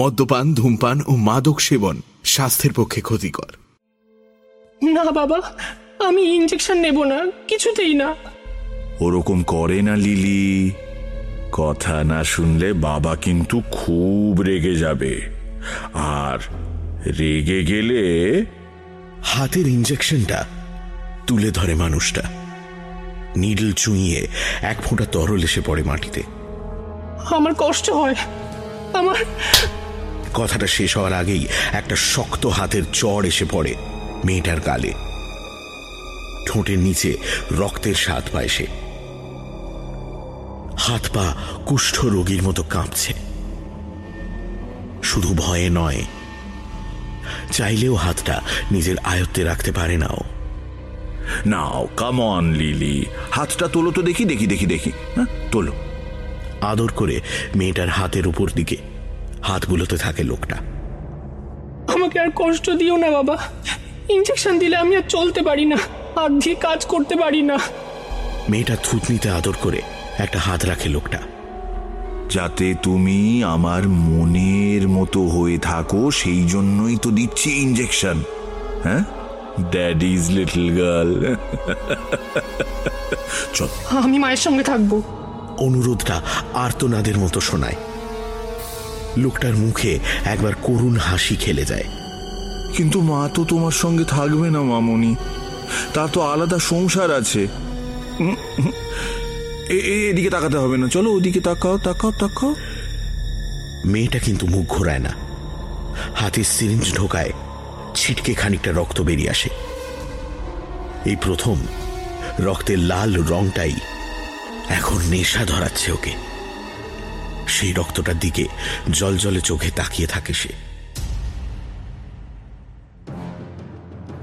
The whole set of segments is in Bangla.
মদ্যপান ধূমপান ও মাদক সেবন স্বাস্থ্যের পক্ষে ক্ষতিকর। না বাবা আমি ইঞ্জেকশন নেব না কিছুতেই না। ওরকম করে না লিলি। কথা না শুনলে বাবা কিন্তু খুব রেগে যাবে। আর রেগে গেলে হাতের ইঞ্জেকশনটা তুলে ধরে মানুষটা। নিডল চুইয়ে এক ফোঁটা তরল এসে পড়ে মাটিতে। আমার কষ্ট হয়। আমার কথাটা শেষ হওয়ার আগেই একটা শক্ত হাতের চড় এসে পড়ে মেয়েটার গালে। ঠোঁটের নিচে রক্তের স্বাদ পায় সে। হাত পা কুষ্ঠ রোগীর মতো কাঁপছে। শুধু ভয়ে নয় চাইলেও হাতটা নিজের আয়ত্তে রাখতে পারে না ও। নাও কামন লিলি হাতটা তোলো তো দেখি দেখি দেখি দেখি। হ্যাঁ তোলো। আদর করে মেয়েটার হাতের উপর দিকে হাতগুলোতে থাকে লোকটা। আমাকে আর কষ্ট দিও না বাবা। ইঞ্জেকশন দিলে আমি আর চলতে পারি না হাত দিয়ে কাজ করতে পারি না। মেয়েটা থুতনিতে আদর করে একটা হাত রাখে লোকটা। যাতে তুমি আমার মনের মতো হয়ে থাকো সেই জন্যই তো দিচ্ছি ইঞ্জেকশন হ্যাঁ? ড্যাডিজ লিটল গার্ল চল। আমি মায়ের সঙ্গে থাকব। অনুরোধটা আর্তনাদের মতো শোনায়। লোকটার মুখে একবার করুণ হাসি খেলে যায়। কিন্তু মা তো তোমার সঙ্গে থাকবে না মামনি। তার তো আলাদা সংসার আছে। এদিকে তাকাতে হবে না। চলো ওদিকে তাকাও তাকাও তাকাও। মেয়েটা কিন্তু মুখ ঘোরায় না। হাতে সিরিঞ্জ ঢোকায় ছিটকে খানিকটা রক্ত বেরিয়ে আসে। এই প্রথম রক্তের লাল রংটাই এখন নেশা ধরাচ্ছে ওকে। সেই রক্তটার দিকে জল জলে চোখে তাকিয়ে থাকে সে।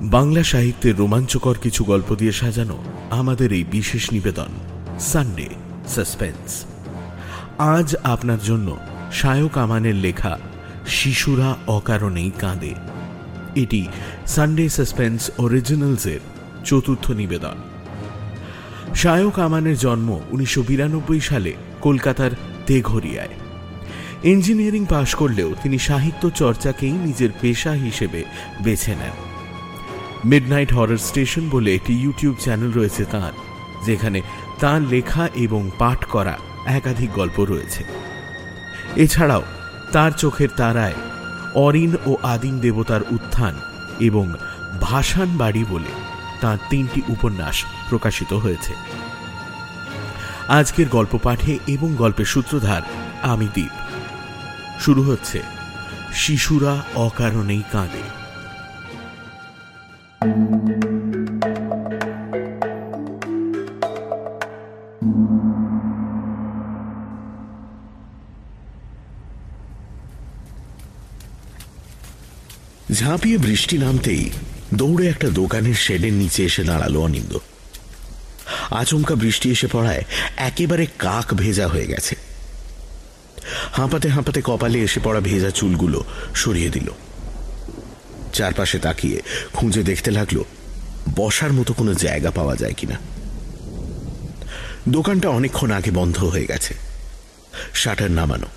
বাংলা সাহিত্যের রোমাঞ্চকর কিছু গল্প দিয়ে সাজানো আমাদের এই বিশেষ নিবেদন সানডে সাসপেন্স আজ আপনার জন্য সায়ক আমানের লেখা শিশুরা অকারণেই কাঁদে। এটি সানডে সাসপেন্স অরিজিনালসের চতুর্থ নিবেদন। শায়ক আমানের জন্ম উনিশশো বিরানব্বই সালে কলকাতার তেঘরিয়ায় ইঞ্জিনিয়ারিং পাশ করলেও তিনি সাহিত্য চর্চাকেই নিজের পেশা হিসেবে বেছে নেন। মিডনাইট হরর স্টেশন বলে একটি ইউটিউব চ্যানেল রয়েছে তার, যেখানে তার লেখা এবং পাঠ করা একাধিক গল্প রয়েছে। এছাড়াও তার চোখের তারায় অরিন ও আদিম দেবতার উত্থান এবং ভাসান বাড়ি বলে তার তিনটি উপন্যাস প্রকাশিত হয়েছে। আজকের গল্প পাঠে এবং গল্পের সূত্রধার, আমি দ্বীপ শুরু হচ্ছে, শিশুরা অকারণেই কাঁদে। ঝাঁপিয়ে বৃষ্টি নামতেই দৌড়ে একটা দোকানের শেডের নিচে এসে দাঁড়াল অনিন্দ। আচমকা বৃষ্টি এসে পড়ায় একেবারে কাক ভেজা হয়ে গেছে। হাঁপাতে হাঁপাতে কপালে এসে পড়া ভেজা চুলগুলো সরিয়ে দিল। চারপাশে তাকিয়ে খুঁজে দেখতে লাগল, বসার মতো কোনো জায়গা পাওয়া যায় কিনা। দোকানটা অনেকক্ষণ আগে বন্ধ হয়ে গেছে। শাটার নামানো।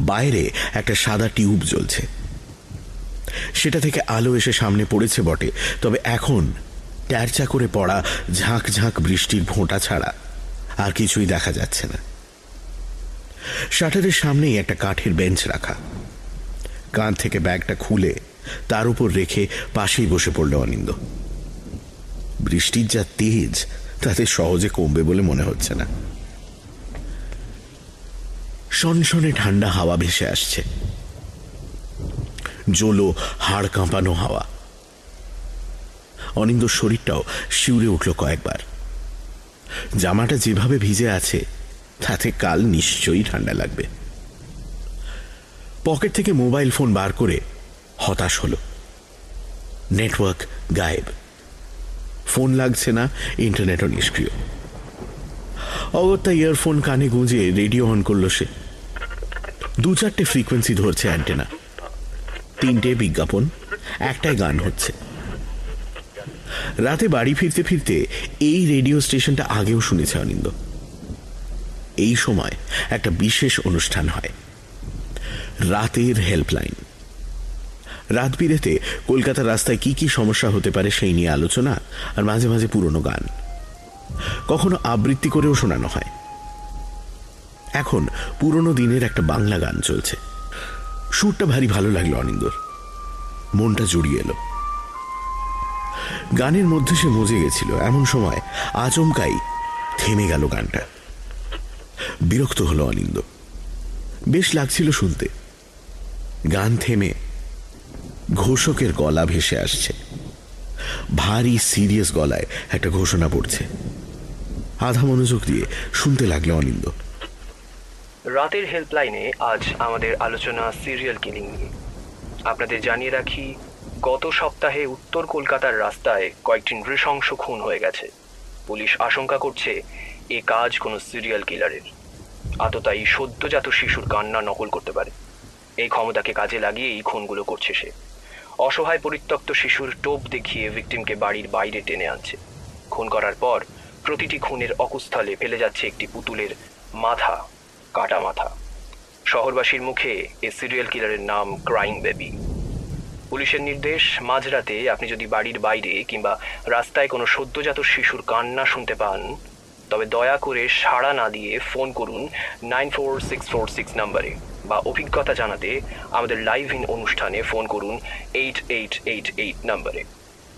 বাইরে একটা সাদা টিউব জ্বলছে। সেটা থেকে আলো এসে সামনে পড়েছে বটে, তবে এখন ট্যারচা করে পড়া ঝাঁক ঝাঁক বৃষ্টির ফোঁটা ছাড়া আর কিছুই দেখা যাচ্ছে না। শাটারের সামনেই একটা কাঠের বেঞ্চ রাখা। কাঁধ থেকে ব্যাগটা খুলে তার উপর রেখে পাশেই বসে পড়ল অনিন্দ বৃষ্টির যা তেজ, তাতে সহজে কমবে বলে মনে হচ্ছে না। শনশনে ঠান্ডা হাওয়া ভেসে আসছে। জোলো, হাড় কাঁপানো হাওয়া। অনিন্দ শরীরটাও শিউরে উঠল কয়েকবার। জামাটা যেভাবে ভিজে আছে, তাতে কাল নিশ্চয়ই ঠান্ডা লাগবে। পকেট থেকে মোবাইল ফোন বার করে হতাশ হল। নেটওয়ার্ক গায়েব। ফোন লাগছে না, ইন্টারনেটও নিষ্ক্রিয়। অগত্যা ইয়ারফোন কানে গুঁজে রেডিও অন করল সে। দু চারটে ফ্রিকোয়েন্সি ধরছে অ্যান্টেনা। তিনটে বিজ্ঞাপন, একটাই গান হচ্ছে। রাতে বাড়ি ফিরতে ফিরতে এই রেডিও স্টেশনটা আগেও শুনেছে অনিন্দ। এই সময় একটা বিশেষ অনুষ্ঠান হয়। রাতের হেল্পলাইন রাত বিরেতে কলকাতার রাস্তায় কি কি সমস্যা হতে পারে সেই নিয়ে আলোচনা আর মাঝে মাঝে পুরনো গান। কখনো আবৃত্তি করেও শোনানো হয়। এখন পুরনো দিনের একটা বাংলা গান চলছে। সুরটা ভারী ভালো লাগল অনিন্দর। মনটা জড়িয়ে এলো। গানের মধ্যে সে মজে গেছিল। এমন সময় আচমকাই থেমে গেল গানটা। বিরক্ত হলো অনিন্দ। বেশ লাগছিল শুনতে। গান থেমে ঘোষকের গলা ভেসে আসছে। ভারী, সিরিয়াস গলায় একটা ঘোষণা পড়ছে। আধা মনোযোগ দিয়ে শুনতে লাগল অনিন্দ। রাতের হেল্পলাইনে আজ আমাদের আলোচনা সিরিয়াল কিলিং নিয়ে। আপনাদের জানিয়ে রাখি গত সপ্তাহে উত্তর কলকাতার রাস্তায় কয়েকটি নৃশংস খুন হয়ে গেছে। পুলিশ আশঙ্কা করছে এ কাজ কোনো সিরিয়াল কিলারের। আততায়ী সদ্যজাত শিশুর কান্না নকল করতে পারে। এই ক্ষমতাকে কাজে লাগিয়ে এই খুনগুলো করছে সে। অসহায় পরিত্যক্ত শিশুর টোপ দেখিয়ে ভিকটিমকে বাড়ির বাইরে টেনে আনছে। খুন করার পর প্রতিটি খুনের অকুস্থলে ফেলে যাচ্ছে একটি পুতুলের মাথা, কাটা মাথা। শহরবাসীর মুখে এ সিরিয়াল কিলারের নাম ক্রাইম বেবি। পুলিশের নির্দেশ, মাঝরাতে আপনি যদি বাড়ির বাইরে কিংবা রাস্তায় কোনো সদ্যজাত শিশুর কান্না শুনতে পান, তবে দয়া করে সাড়া না দিয়ে ফোন করুন nine four six four six নাম্বারে বা অভিজ্ঞতা জানাতে আমাদের লাইভ ইন অনুষ্ঠানে ফোন করুন এইট এইট এইট এইট নাম্বারে।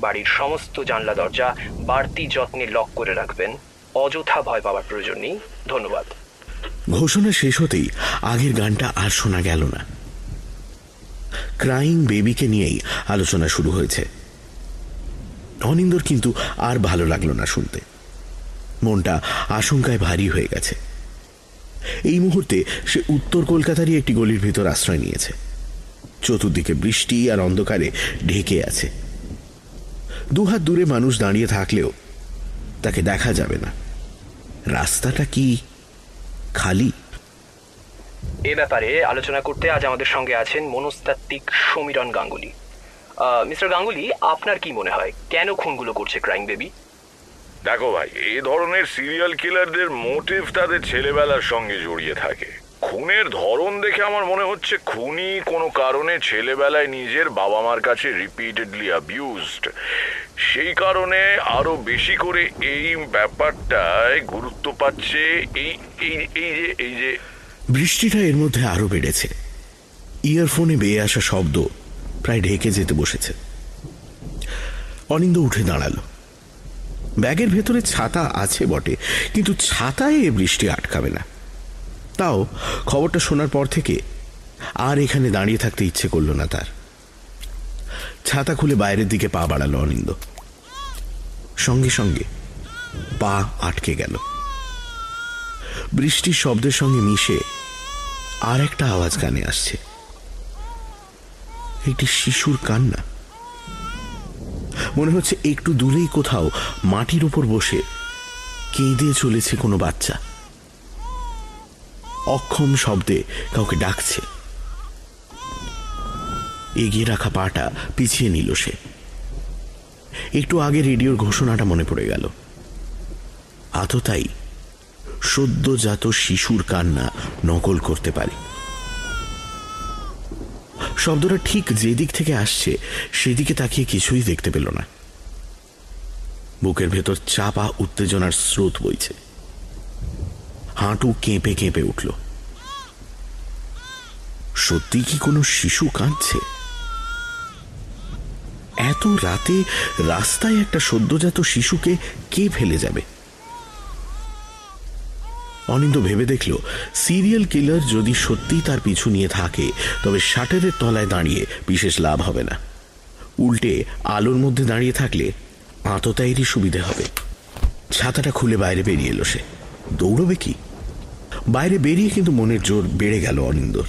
বাড়ির সমস্ত জানলা দরজা বাড়তি যত্নে লক করে রাখবেন। অযথা ভয় পাওয়ার প্রয়োজন নেই। ধন্যবাদ। ঘোষণা শেষ হতেই আগের গানটা আর শোনা গেল না। ক্রাইং বেবিকে নিয়েই আলোচনা শুরু হয়েছে। অনিন্দর কিন্তু আর ভালো লাগল না শুনতে। মনটা আশঙ্কায় ভারী হয়ে গেছে। এই মুহূর্তে সে উত্তর কলকাতারই একটি গলির ভিতর আশ্রয় নিয়েছে। চতুর্দিকে বৃষ্টি আর অন্ধকারে ঢেকে আছে। দুহাত দূরে মানুষ দাঁড়িয়ে থাকলেও তাকে দেখা যাবে না। রাস্তাটা কি খালি? এ ব্যাপারে আলোচনা করতে আজ আমাদের সঙ্গে আছেন মনস্তাত্ত্বিক সমীরণ গাঙ্গুলি। মিস্টার গাঙ্গুলি, আপনার কি মনে হয়? কেন খুনগুলো করছে ক্রাইম বেবি? দেখো ভাই এই ধরনের সিরিয়াল কিলারদের মোটিভ তাদের ছেলেবেলার সঙ্গে জড়িয়ে থাকে। খুনের ধরন দেখে আমার মনে হচ্ছে খুনি কোনো কারণে ছেলেবেলায় নিজের বাবা মার কাছে রিপিটেডলি অ্যাবিউজড সেই কারণে আরও বেশি করে এই ব্যাপারটায় গুরুত্ব পাচ্ছে এই এই এই যে এই যে বৃষ্টিটা এর মধ্যে আরও বেড়েছে। ইয়ারফোনে বেয়ে আসা শব্দ প্রায় ঢেকে যেতে বসেছে। অনিন্দ উঠে দাঁড়াল। ব্যাগের ভেতরে ছাতা আছে বটে, কিন্তু ছাতায় এ বৃষ্টি আটকাবে না। তাও খবরটা শোনার পর থেকে আর এখানে দাঁড়িয়ে থাকতে ইচ্ছে করল না তার। ছাতা খুলে বাইরের দিকে পা বাড়ালো অনিন্দ। সঙ্গে সঙ্গে পা আটকে গেল। বৃষ্টির শব্দের সঙ্গে মিশে আর একটা আওয়াজ কানে আসছে। একটি শিশুর কান্না। মনে হচ্ছে একটু দূরেই কোথাও মাটির উপর বসে কেঁদে চলেছে কোনো বাচ্চা। অক্ষম শব্দে কাউকে ডাকছে। এগিয়ে রাখা পাটা পিছিয়ে নিল সে। একটু আগে রেডিওর ঘোষণাটা মনে পড়ে গেল। আততাই সদ্যজাত শিশুর কান্না নকল করতে পারে। শব্দটা ঠিক যে দিক থেকে আসছে, সেদিকে তাকিয়ে কিছুই দেখতে পেল না। বুকের ভেতর চাপা উত্তেজনার স্রোত বইছে। হাঁটু কেঁপে কেঁপে উঠল। সত্যি কি কোনো শিশু কাঁদছে? এত রাতে রাস্তায় একটা সদ্যজাত শিশুকে কে ফেলে যাবে? অনিন্দ ভেবে দেখল সিরিয়াল কিলার যদি সত্যি তার পিছু নিয়ে থাকে, তবে শাটারের তলায় দাঁড়িয়ে বিশেষ লাভ হবে না। উল্টে আলোর মধ্যে দাঁড়িয়ে থাকলে আততায়েরই সুবিধে হবে। ছাতাটা খুলে বাইরে বেরিয়ে এলো সে। দৌড়বে কি? বাইরে বেরিয়ে কিন্তু মনের জোর বেড়ে গেল অনিন্দর।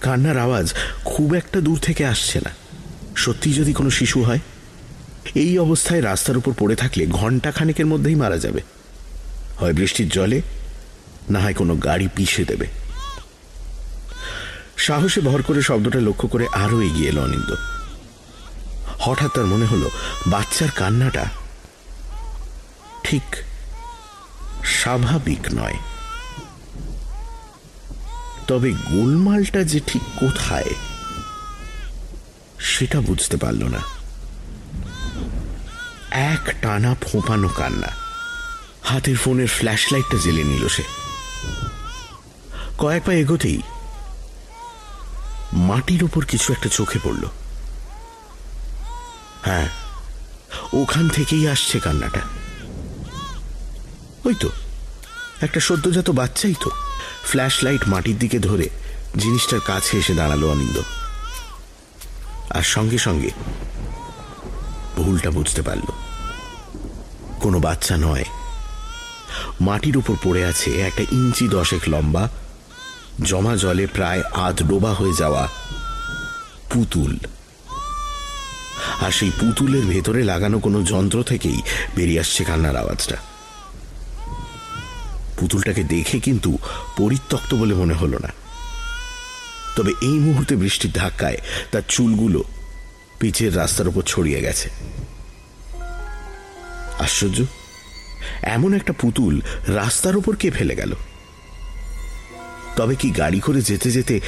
কান্নার আওয়াজ খুব একটা দূর থেকে আসছে না। সত্যি যদি কোনো শিশু হয়? এই অবস্থায় রাস্তার উপর পড়ে থাকলে ঘণ্টা খানেকের মধ্যেই মারা যাবে। হয় বৃষ্টির জলে না হয় কোনো গাড়ি পিষে দেবে। সাহসে ভর করে শব্দটা লক্ষ্য করে আরও এগিয়ে এলো অনিন্দ হঠাৎ তার মনে হলো, বাচ্চার কান্নাটা ঠিক স্বাভাবিক নয়। তবে গোলমালটা যে ঠিক কোথায়, সেটা বুঝতে পারল না। এক টানা ফোঁপানো কান্না। হাতের ফোনের ফ্ল্যাশ লাইটটা জেলে নিল সে। কয়েক পা এগোতেই মাটির উপর কিছু একটা চোখে পড়ল। হ্যাঁ ওখান থেকেই আসছে কান্নাটা। ওই তো, একটা সদ্যজাত বাচ্চাই তো ফ্ল্যাশ লাইট মাটির দিকে ধরে জিনিসটার কাছে এসে দাঁড়াল অনিন্দ। আর সঙ্গে সঙ্গে ভুলটা বুঝতে পারল। কোনো বাচ্চা নয় মাটির উপর পড়ে আছে একটা ইঞ্চি দশেক লম্বা, জমা জলে প্রায় আধ ডোবা হয়ে যাওয়া পুতুল। আর সেই পুতুলের ভেতরে লাগানো কোনো যন্ত্র থেকেই বেরিয়ে আসছে কান্নার আওয়াজটা। পুতুলটাকে দেখে কিন্তু পরিত্যক্ত বলে মনে হলো না। তবে এই মুহূর্তে বৃষ্টির ধাক্কায় তার চুলগুলো পিচের রাস্তার উপর ছড়িয়ে গেছে। আশ্চর্য? এমন একটা পুতুল রাস্তার উপর কে ফেলে গেল? তবে কি গাড়ি করে যেতে যেতে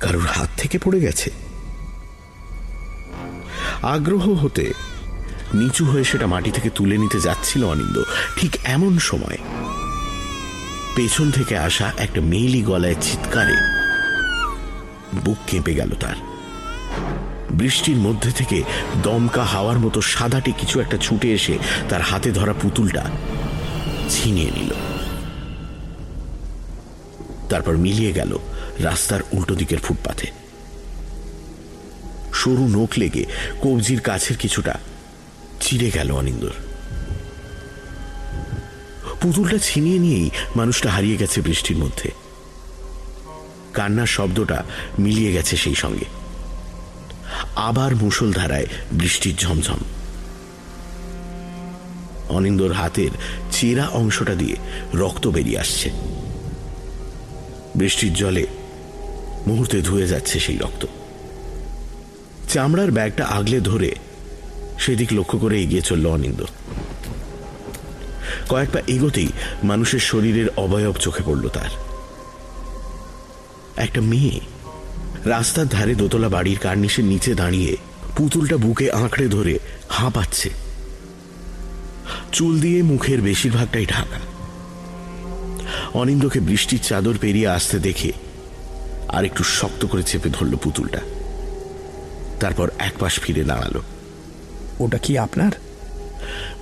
কারোর হাত থেকে পড়ে গেছে? আগ্রহ হতে নিচু হয়ে সেটা মাটি থেকে তুলে নিতে যাচ্ছিল অনিন্দ। ঠিক এমন সময় পেছন থেকে আসা একটা মেইলি গলায় চিৎকারে বুক কেঁপে গেল তার। বৃষ্টির মধ্যে থেকে দমকা হাওয়ার মতো সাদাটে কিছু একটা ছুটে এসে তার হাতে ধরা পুতুলটা ছিনিয়ে নিল। তারপর মিলিয়ে গেল রাস্তার উল্টো দিকের ফুটপাথে সরু নোখ লেগে কবজির কাছের কিছুটা চিড়ে গেল অনিন্দর। পুতুলটা ছিনিয়ে নিয়েই মানুষটা হারিয়ে গেছে বৃষ্টির মধ্যে। কান্নার শব্দটা মিলিয়ে গেছে সেই সঙ্গে। আবার মুষলধারায় বৃষ্টির ঝমঝম। অনিন্দর হাতের চেরা অংশটা দিয়ে রক্ত বেরিয়ে আসছে। বৃষ্টির জলে মুহূর্তে ধুয়ে যাচ্ছে সেই রক্ত। চামড়ার ব্যাগটা আগলে ধরে সেদিক লক্ষ্য করে এগিয়ে চলল অনিন্দ। কয়েক পা এগোতেই মানুষের শরীরের অবয়ব চোখে পড়ল তার। একটা মেয়ে রাস্তার ধারে দোতলা বাড়ির কার্নিশের নিচে দাঁড়িয়ে পুতুলটা বুকে আঁকড়ে ধরে হাঁপাচ্ছে। চুল দিয়ে মুখের বেশিরভাগটাই ঢাকা। অনিন্দকে বৃষ্টির চাদর পেরিয়ে আসতে দেখে আর একটু শক্ত করে চেপে ধরল পুতুলটা। তারপর এক পাশ ফিরে দাঁড়াল। ওটা কি আপনার?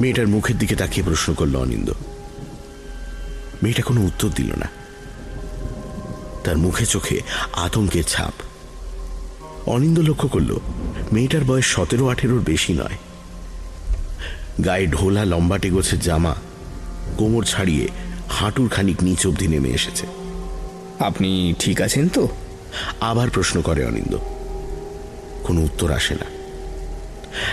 মেয়েটার মুখের দিকে তাকিয়ে প্রশ্ন করল অনিন্দ মেয়েটা কোনো উত্তর দিল না। তার মুখে চোখে আতঙ্কের ছাপ। অনিন্দ লক্ষ্য করল মেয়েটার বয়স সতেরো আঠেরোর বেশি নয়। গায়ে ঢোলা লম্বাটে গোছের জামা কোমর ছাড়িয়ে হাঁটুর খানিক নিচ অব্দি নেমে এসেছে। আপনি ঠিক আছেন তো? আবার প্রশ্ন করে অনিন্দ কোনো উত্তর আসে না।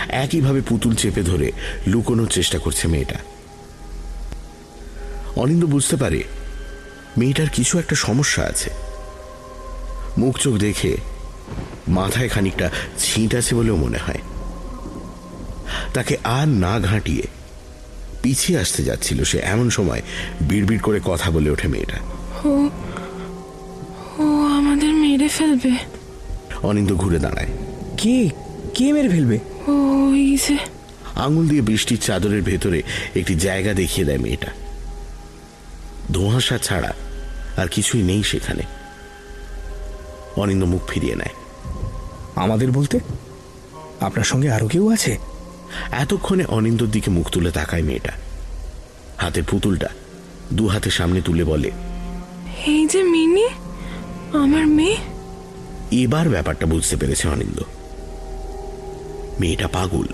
একইভাবে পুতুল চেপে ধরে লুকোনোর চেষ্টা করছে মেয়েটা। অনিন্দ বুঝতে পারে মেয়েটার কিছু একটা সমস্যা আছে। মুখ চোখ দেখে মাথায় খানিকটা ছিট আছে বলেও মনে হয়। তাকে আর না ঘাঁটিয়ে পিছিয়ে আসতে যাচ্ছিল সে এমন সময় বিড়বিড় করে কথা বলে ওঠে মেয়েটা। ও আমাদের মেরে ফেলবে। অনিন্দ ঘুরে দাঁড়ায়। কে? কে মেরে ফেলবে? ওই যে। আঙুল দিয়ে বৃষ্টির চাদরের ভেতরে একটি জায়গা দেখিয়ে দেয় মেয়েটা। ধোঁয়াশা ছাড়া আর কিছুই নেই সেখানে। অনিন্দ মুখ ফিরিয়ে নেয়। আমাদের বলতে? আপনার সঙ্গে আরও কেউ আছে? এতক্ষণে অনিন্দর দিকে মুখ তুলে তাকায় মেয়েটা। হাতের পুতুলটা দু হাতে সামনে তুলে বলে এই যে মিনি আমার মেয়ে। এবার ব্যাপারটা বুঝতে পেরেছে অনিন্দ মেয়েটা পাগল।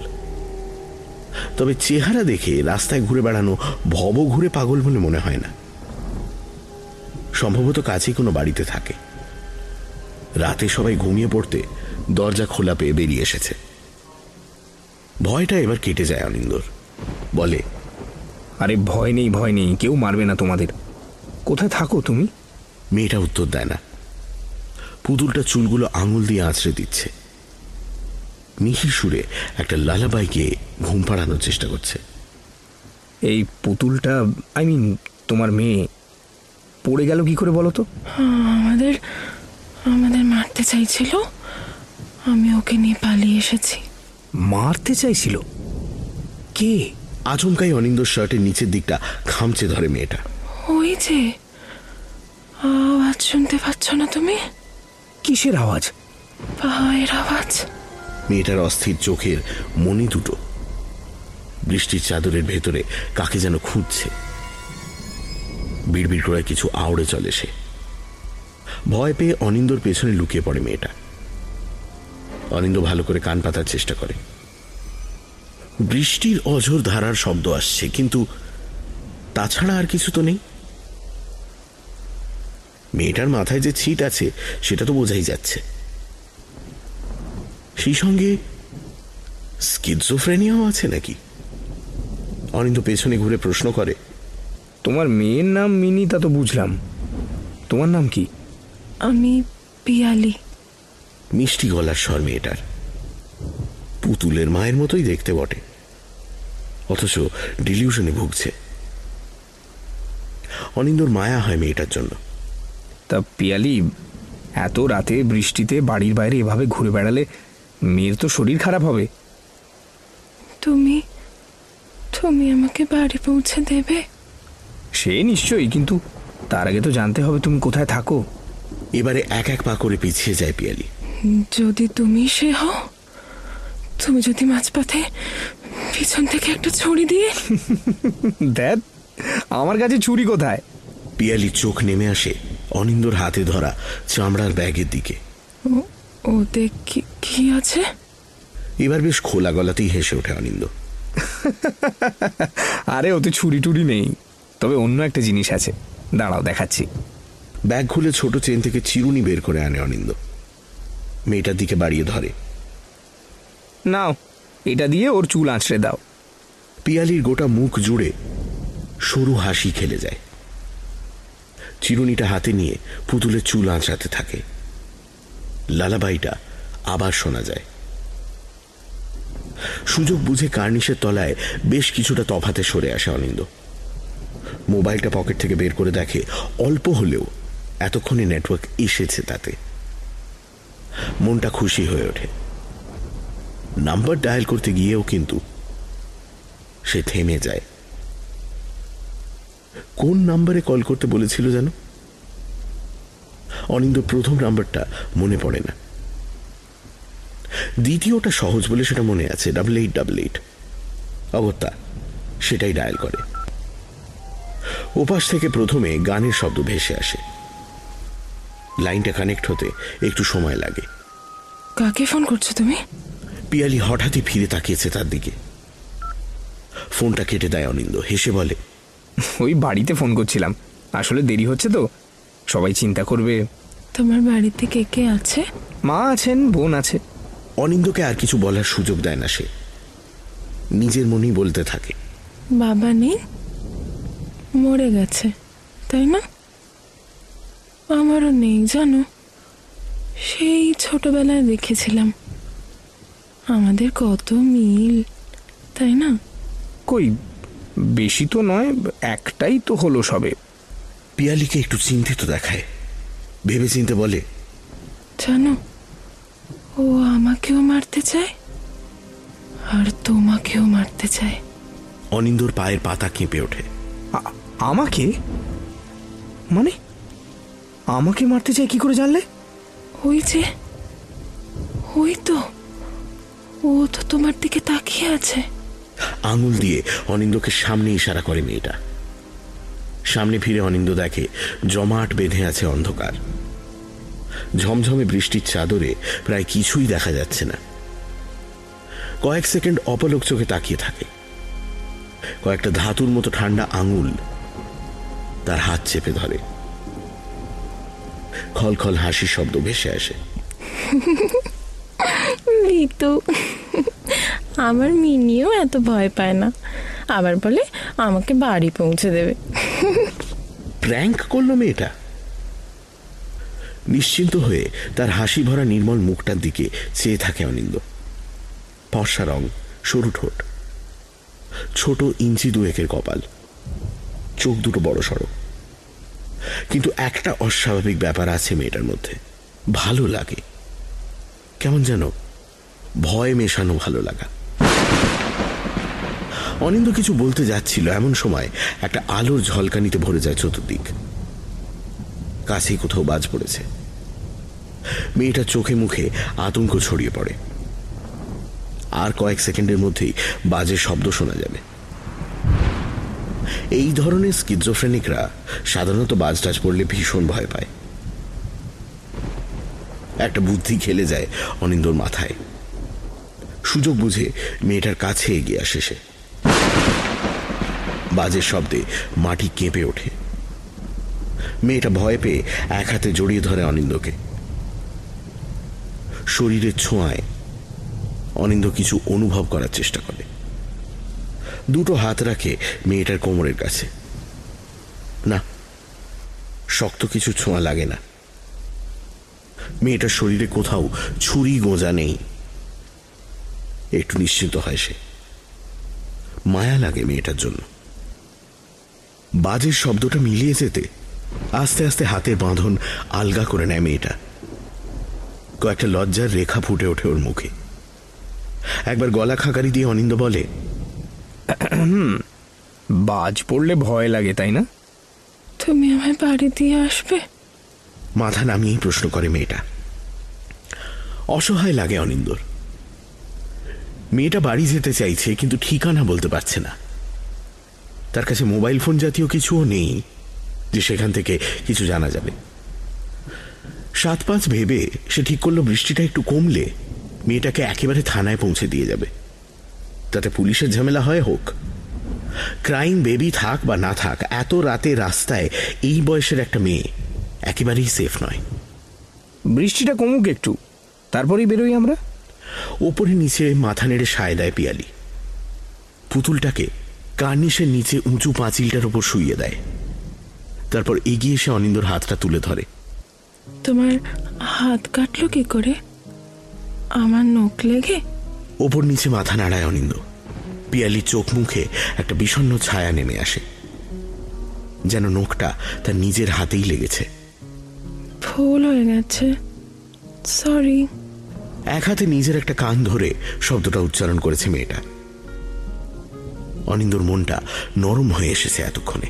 তবে চেহারা দেখে রাস্তায় ঘুরে বেড়ানো ভব ঘুরে পাগল বলে মনে হয় না। সম্ভবত কাছেই কোনো বাড়িতে থাকে। রাতে সবাই ঘুমিয়ে পড়তে দরজা খোলা পেয়ে বেরিয়ে এসেছে। ভয়টা এবার কেটে যায় অনিন্দর। বলে আরে ভয় নেই ভয় নেই কেউ মারবে না তোমাদের। কোথায় থাকো তুমি? মেয়েটা উত্তর দেয় না। পুতুলটা চুলগুলো আঙুল দিয়ে আঁচড়ে দিচ্ছে। মিহি সুরে একটা লালাবাইকে ঘুম পাড়ানোর চেষ্টা করছে। এই পুতুলটা আই মিন তোমার মেয়ে পড়ে গেল কি করে বলো তো? আমাদের আমাদের মারতে চাইছিল আমি ওকে নিয়ে পালিয়ে এসেছি। মারতে চাইছিল? কে? আচমকাই অনিন্দর শার্টের নিচের দিকটা খামচে ধরে মেয়েটা। ওই যে আওয়াজ শুনতে পাচ্ছ না তুমি? কিসের আওয়াজ? পায়ের আওয়াজ। মেয়েটার অস্থির চোখের মনি দুটো। বৃষ্টির চাদরের ভেতরে কাকে যেন খুঁজছে। বিড়বিড় করে কিছু আওড়ে চলে সে। ভয় পেয়ে অনিন্দর পেছনে লুকিয়ে পড়ে মেয়েটা। অনিন্দ ভালো করে কান পাতার চেষ্টা করে। বৃষ্টির অঝোর ধারার শব্দ আসছে, কিন্তু তাছাড়া আর কিছু তো নেই। মেয়েটার মাথায় যে ছিট আছে, সেটা তো বোঝাই যাচ্ছে। সেই সঙ্গে স্কিজোফ্রেনিয়াও আছে নাকি? অনিন্দ পেছনে ঘুরে প্রশ্ন করে, তোমার মেয়ের নাম মিনি তা তো বুঝলাম। তোমার নাম কি? আমি পিয়ালি। মিষ্টি গলার স্বর মেয়েটার। পুতুলের মায়ের মতোই দেখতে বটে। অথচ ডিলিউশনে ভুগছে। অনিন্দর মায়া হয় মেয়েটার জন্য। তা পিয়ালি এত রাতে বৃষ্টিতে বাড়ির বাইরে এভাবে ঘুরে বেড়ালে মেয়ের তো শরীর খারাপ হবে। তুমি তুমি আমাকে বাড়ি পৌঁছে দেবে? সে নিশ্চয়ই কিন্তু তার আগে তো জানতে হবে তুমি কোথায় থাকো। এবারে এক এক পা করে পিছিয়ে যায় পিয়ালি। যদি তুমি সে হও তুমি যদি মাঝপথে পিছন থেকে একটা ছড়ি দিয়ে। দেখ আমার কাছে ছুরি কোথায়? পিয়ালি চোখ নেমে আসে অনিন্দর হাতে ধরা চামড়ার ব্যাগের দিকে। ও- ওতে কি কি আছে? এবার বেশ খোলা গলাতেই হেসে ওঠে অনিন্দ। আরে ওতে ছুরি টুরি নেই। তবে অন্য একটা জিনিস আছে। দাঁড়াও দেখাচ্ছি। ব্যাগ খুলে ছোট চেন থেকে চিরুনি বের করে আনে অনিন্দ। মেয়েটার দিকে বাড়িয়ে ধরে। নাও এটা দিয়ে ওর চুল আঁচড়ে দাও। পিয়ালির গোটা মুখ জুড়ে সরু হাসি খেলে যায়। চিরুনিটা হাতে নিয়ে পুতুলের চুল আঁচড়াতে থাকে। লালাবাইটা আবার শোনা যায়। সুযোগ বুঝে কার্নিশের তলায় বেশ কিছুটা তফাতে সরে আসে অনিন্দ। মোবাইলটা পকেট থেকে বের করে দেখে অল্প হলেও এতক্ষণে নেটওয়ার্ক এসেছে তাতে। মনটা খুশি হয়ে ওঠে। নাম্বার ডায়াল করতে গিয়েও কিন্তু সে থেমে যায়। কোন নাম্বারে কল করতে বলেছিল যেন অনিন্দ প্রথম নাম্বারটা মনে পড়ে না। দ্বিতীয়টা সহজ বলে সেটা মনে আছে, ডাবল এইট ডাবল এইট। অগত্যা, সেটাই ডায়াল করে। ওপাশ থেকে প্রথমে গানের শব্দ ভেসে আসে। লাইনটা কানেক্ট হতে একটু সময় লাগে। কাকে ফোন করছ তুমি? পিয়ালি হঠাৎই ফিরে তাকিয়েছে তার দিকে। ফোনটা কেটে দেয় অনিন্দ হেসে বলে ওই বাড়িতে ফোন করছিলাম। আসলে দেরি হচ্ছে তো। সবাই চিন্তা করবে। তোমার বাড়িতে কে কে আছে? মা আছেন বোন আছে। অনিন্দকে আর কিছু বলার সুযোগ দেয় না সে। নিজের মনেই বলতে থাকে। বাবা নেই? মরে গেছে তাই না? আমারও নেই জানো? সেই ছোটবেলায় দেখেছিলাম। আমাদের কত মিল তাই না? কই বেশি তো নয় একটাই তো হলো সবে। পিয়ালিকে একটু চিন্তিত দেখায়। ভেবে চিনতে বলে। জানো ও আমাকেও মারতে চায় আর তোমাকেও মারতে চায়। অনিন্দর পায়ের পাতা কেঁপে ওঠে। আমাকে? মানে আমাকে মারতে চাই কি করে জানলে? ওই যে ওই তো। ও তো তোমার দিকে তাকিয়ে আছে। আঙুল দিয়ে অনিন্দকে সামনে ইশারা করে মেয়েটা। সামনে ফিরে অনিন্দ দেখে জমাট বেঁধে আছে অন্ধকার। ঝমঝমে বৃষ্টির চাদরে প্রায় কিছুই দেখা যাচ্ছে না। কয়েক সেকেন্ড অপলক চোখে তাকিয়ে থাকে। কয়েকটা ধাতুর মতো ঠান্ডা আঙুল তার হাত চেপে ধরে। খলখল হাসির শব্দ ভেসে আসে। ঋতু আমার মিনিও এত ভয় পায় না। আবার বলে আমাকে বাড়ি পৌঁছে দেবে। প্র্যাঙ্ক করল মেয়েটা। নিশ্চিন্ত হয়ে তার হাসি ভরা নির্মল মুখটার দিকে চেয়ে থাকে অনিন্দ ফর্সা রং সরু ঠোঁট ছোট ইঞ্চি দুয়েকের কপাল চোখ দুটো বড় সড়ো কিন্তু একটা অস্বাভাবিক ব্যাপার আছে মেয়েটার মধ্যে। ভালো লাগে। কেমন যেন ভয় মেশানো ভালো লাগা। অনিন্দ কিছু বলতে যাচ্ছিল এমন সময় একটা আলোর ঝলকানিতে ভরে যায় চতুর্দিক। কাছেই কোথাও বাজ পড়েছে। মেয়েটার চোখে মুখে আতঙ্ক ছড়িয়ে পড়ে। আর কয়েক সেকেন্ডের মধ্যেই বাজের শব্দ শোনা যাবে। এই ধরনের স্কিজোফ্রেনিকরা সাধারণত বাজ টাজ পড়লে ভীষণ ভয় পায়। একটা বুদ্ধি খেলে যায় অনিন্দর মাথায়। সুযোগ বুঝে মেয়েটার কাছে এগিয়ে আসে সে। বাজের শব্দে মাটি কেঁপে ওঠে। মেয়েটা ভয় পেয়ে এক হাতে জড়িয়ে ধরে অনিন্দকে। শরীরের ছোঁয়ায় অনিন্দ কিছু অনুভব করার চেষ্টা করে। দুটো হাত রাখে মেয়েটার কোমরের কাছে। না, শক্ত কিছু ছোঁয়া লাগে না। মেয়েটার শরীরে কোথাও ছুরি গোঁজা নেই। একটু নিশ্চিন্ত হয় সে। মায়া লাগে মেয়েটার জন্য। বাজের শব্দটা মিলিয়ে যেতে আস্তে আস্তে হাতের বাঁধন আলগা করে নেয় মেয়েটা। কয়েকটা লজ্জার রেখা ফুটে ওঠে ওর মুখে। একবার গলা খাকারি দিয়ে অনিন্দ বলে বাজ পড়লে ভয় লাগে তাই না? তুমি আমায় বাড়ি দিয়ে আসবে? মাথা নামিয়েই প্রশ্ন করে মেয়েটা। অসহায় লাগে অনিন্দর। মেয়েটা বাড়ি যেতে চাইছে কিন্তু ঠিকানা বলতে পারছে না। তার কাছে মোবাইল ফোন জাতীয় কিছুও নেই যে সেখান থেকে কিছু জানা যাবে। সাত পাঁচ ভেবে সে ঠিক করল বৃষ্টিটা একটু কমলে মেয়েটাকে একেবারে থানায় পৌঁছে দিয়ে যাবে। তাতে পুলিশের ঝামেলা হয় হোক। ক্রাইম বেবি থাক বা না থাক এত রাতে রাস্তায় এই বয়সের একটা মেয়ে একেবারেই সেফ নয়। বৃষ্টিটা কমুক একটু তারপরেই বেরোই আমরা। ওপরে নিচে মাথা নেড়ে সায় দেয় পিয়ালি। পুতুলটাকে কার্নিশের নিচে উঁচু পাঁচিলটার ওপর শুইয়ে দেয়। তারপর এগিয়ে এসে অনিন্দর হাতটা তুলে ধরে। তোমার হাত কাটলো কি করে? আমার নখ লেগে ওপর নিচে মাথা নাড়ায় অনিন্দ পিয়ালির চোখ মুখে একটা বিষণ্ণ ছায়া নেমে আসে। যেন নখটা তার নিজের হাতেই লেগেছে। ভুল হয়ে গেছে। সরি এক হাতে নিজের একটা কান ধরে শব্দটা উচ্চারণ করেছে মেয়েটা। অনিন্দর মনটা নরম হয়ে এসেছে এতক্ষণে।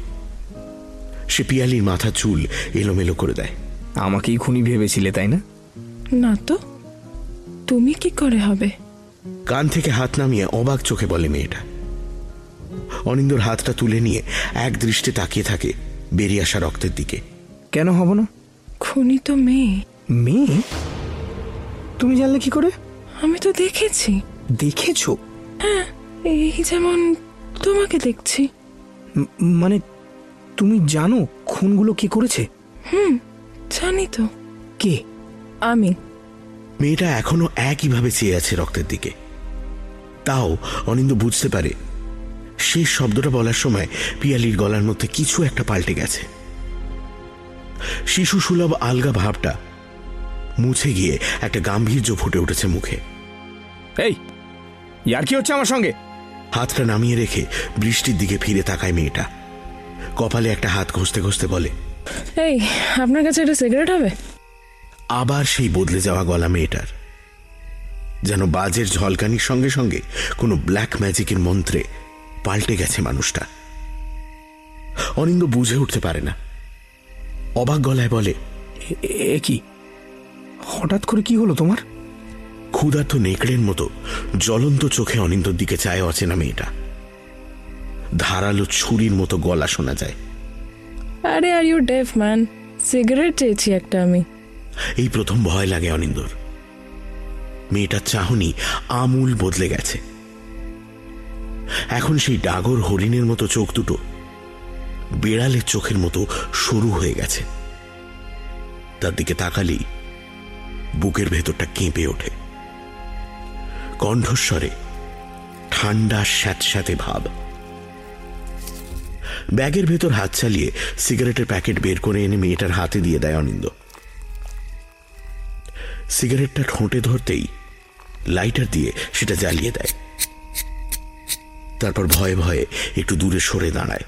সে পিয়ালির মাথা চুল এলোমেলো করে দেয়। আমাকেই খুনি ভেবেছিলে তাই না? না তো। তুমি কি করে হবে? কান থেকে হাত নামিয়ে অবাক চোখে বলে মেয়েটা। অনিন্দর হাতটা তুলে নিয়ে এক দৃষ্টে তাকিয়ে থাকে বেরিয়ে আসা রক্তের দিকে। কেন হব না? খুনি তো মেয়ে। মেয়ে? তুমি জানলে কি করে? আমি তো দেখেছি। দেখেছ? এই যেমন তোমাকে দেখছি। মানে তুমি জানো খুনগুলো কে করেছে? হুম জানি তো। কে? আমি। মেয়েটা এখনও একইভাবে চেয়ে আছে রক্তের দিকে। তাও অনিন্দ বুঝতে পারে শেষ শব্দটা বলার সময় পিয়ালির গলার মধ্যে কিছু একটা পাল্টে গেছে। শিশু সুলভ আলগা ভাবটা মুছে গিয়ে একটা গাম্ভীর্য ফুটে উঠেছে মুখে। এই ইয়ার কি হচ্ছে আমার সঙ্গে? হাতটা নামিয়ে রেখে বৃষ্টির দিকে ফিরে তাকায় মেয়েটা। কপালে একটা হাত ঘষতে ঘষতে বলে এই আপনার কাছে একটা সিগারেট হবে? আবার সেই বদলে যাওয়া গলা মেয়েটার। যেন বাজের ঝলকানির সঙ্গে সঙ্গে কোনো ব্ল্যাক ম্যাজিকের মন্ত্রে পাল্টে গেছে মানুষটা। অনিন্দ বুঝে উঠতে পারে না। অবাক গলায় বলে এ- কি? হঠাৎ করে কি হলো তোমার? ক্ষুধার্ত নেকড়ের মতো জ্বলন্ত চোখে অনিন্দর দিকে চায় অচেনা মেয়েটা। ধারালো ছুরির মতো গলা শোনা যায়। আরে are you deaf man cigarette চেয়েছি একটা আমি। এই প্রথম ভয় লাগে অনিন্দর। মেয়েটার চাহনি আমূল বদলে গেছে। এখন সেই ডাগর হরিণের মতো চোখ দুটো বেড়ালের চোখের মতো সরু হয়ে গেছে। তার দিকে তাকালেই বুকের ভেতরটা কেঁপে ওঠে। কণ্ঠস্বরে ঠান্ডা স্যাঁতস্যাঁতে ভাব। ব্যাগের ভেতর হাত চালিয়ে সিগারেটের প্যাকেট বের করে এনে মেয়েটার হাতে দিয়ে দেয় অনিন্দ। সিগারেটটা ঠোঁটে ধরতেই লাইটার দিয়ে সেটা জ্বালিয়ে দেয়। তারপর ভয়ে ভয়ে একটু দূরে সরে দাঁড়ায়।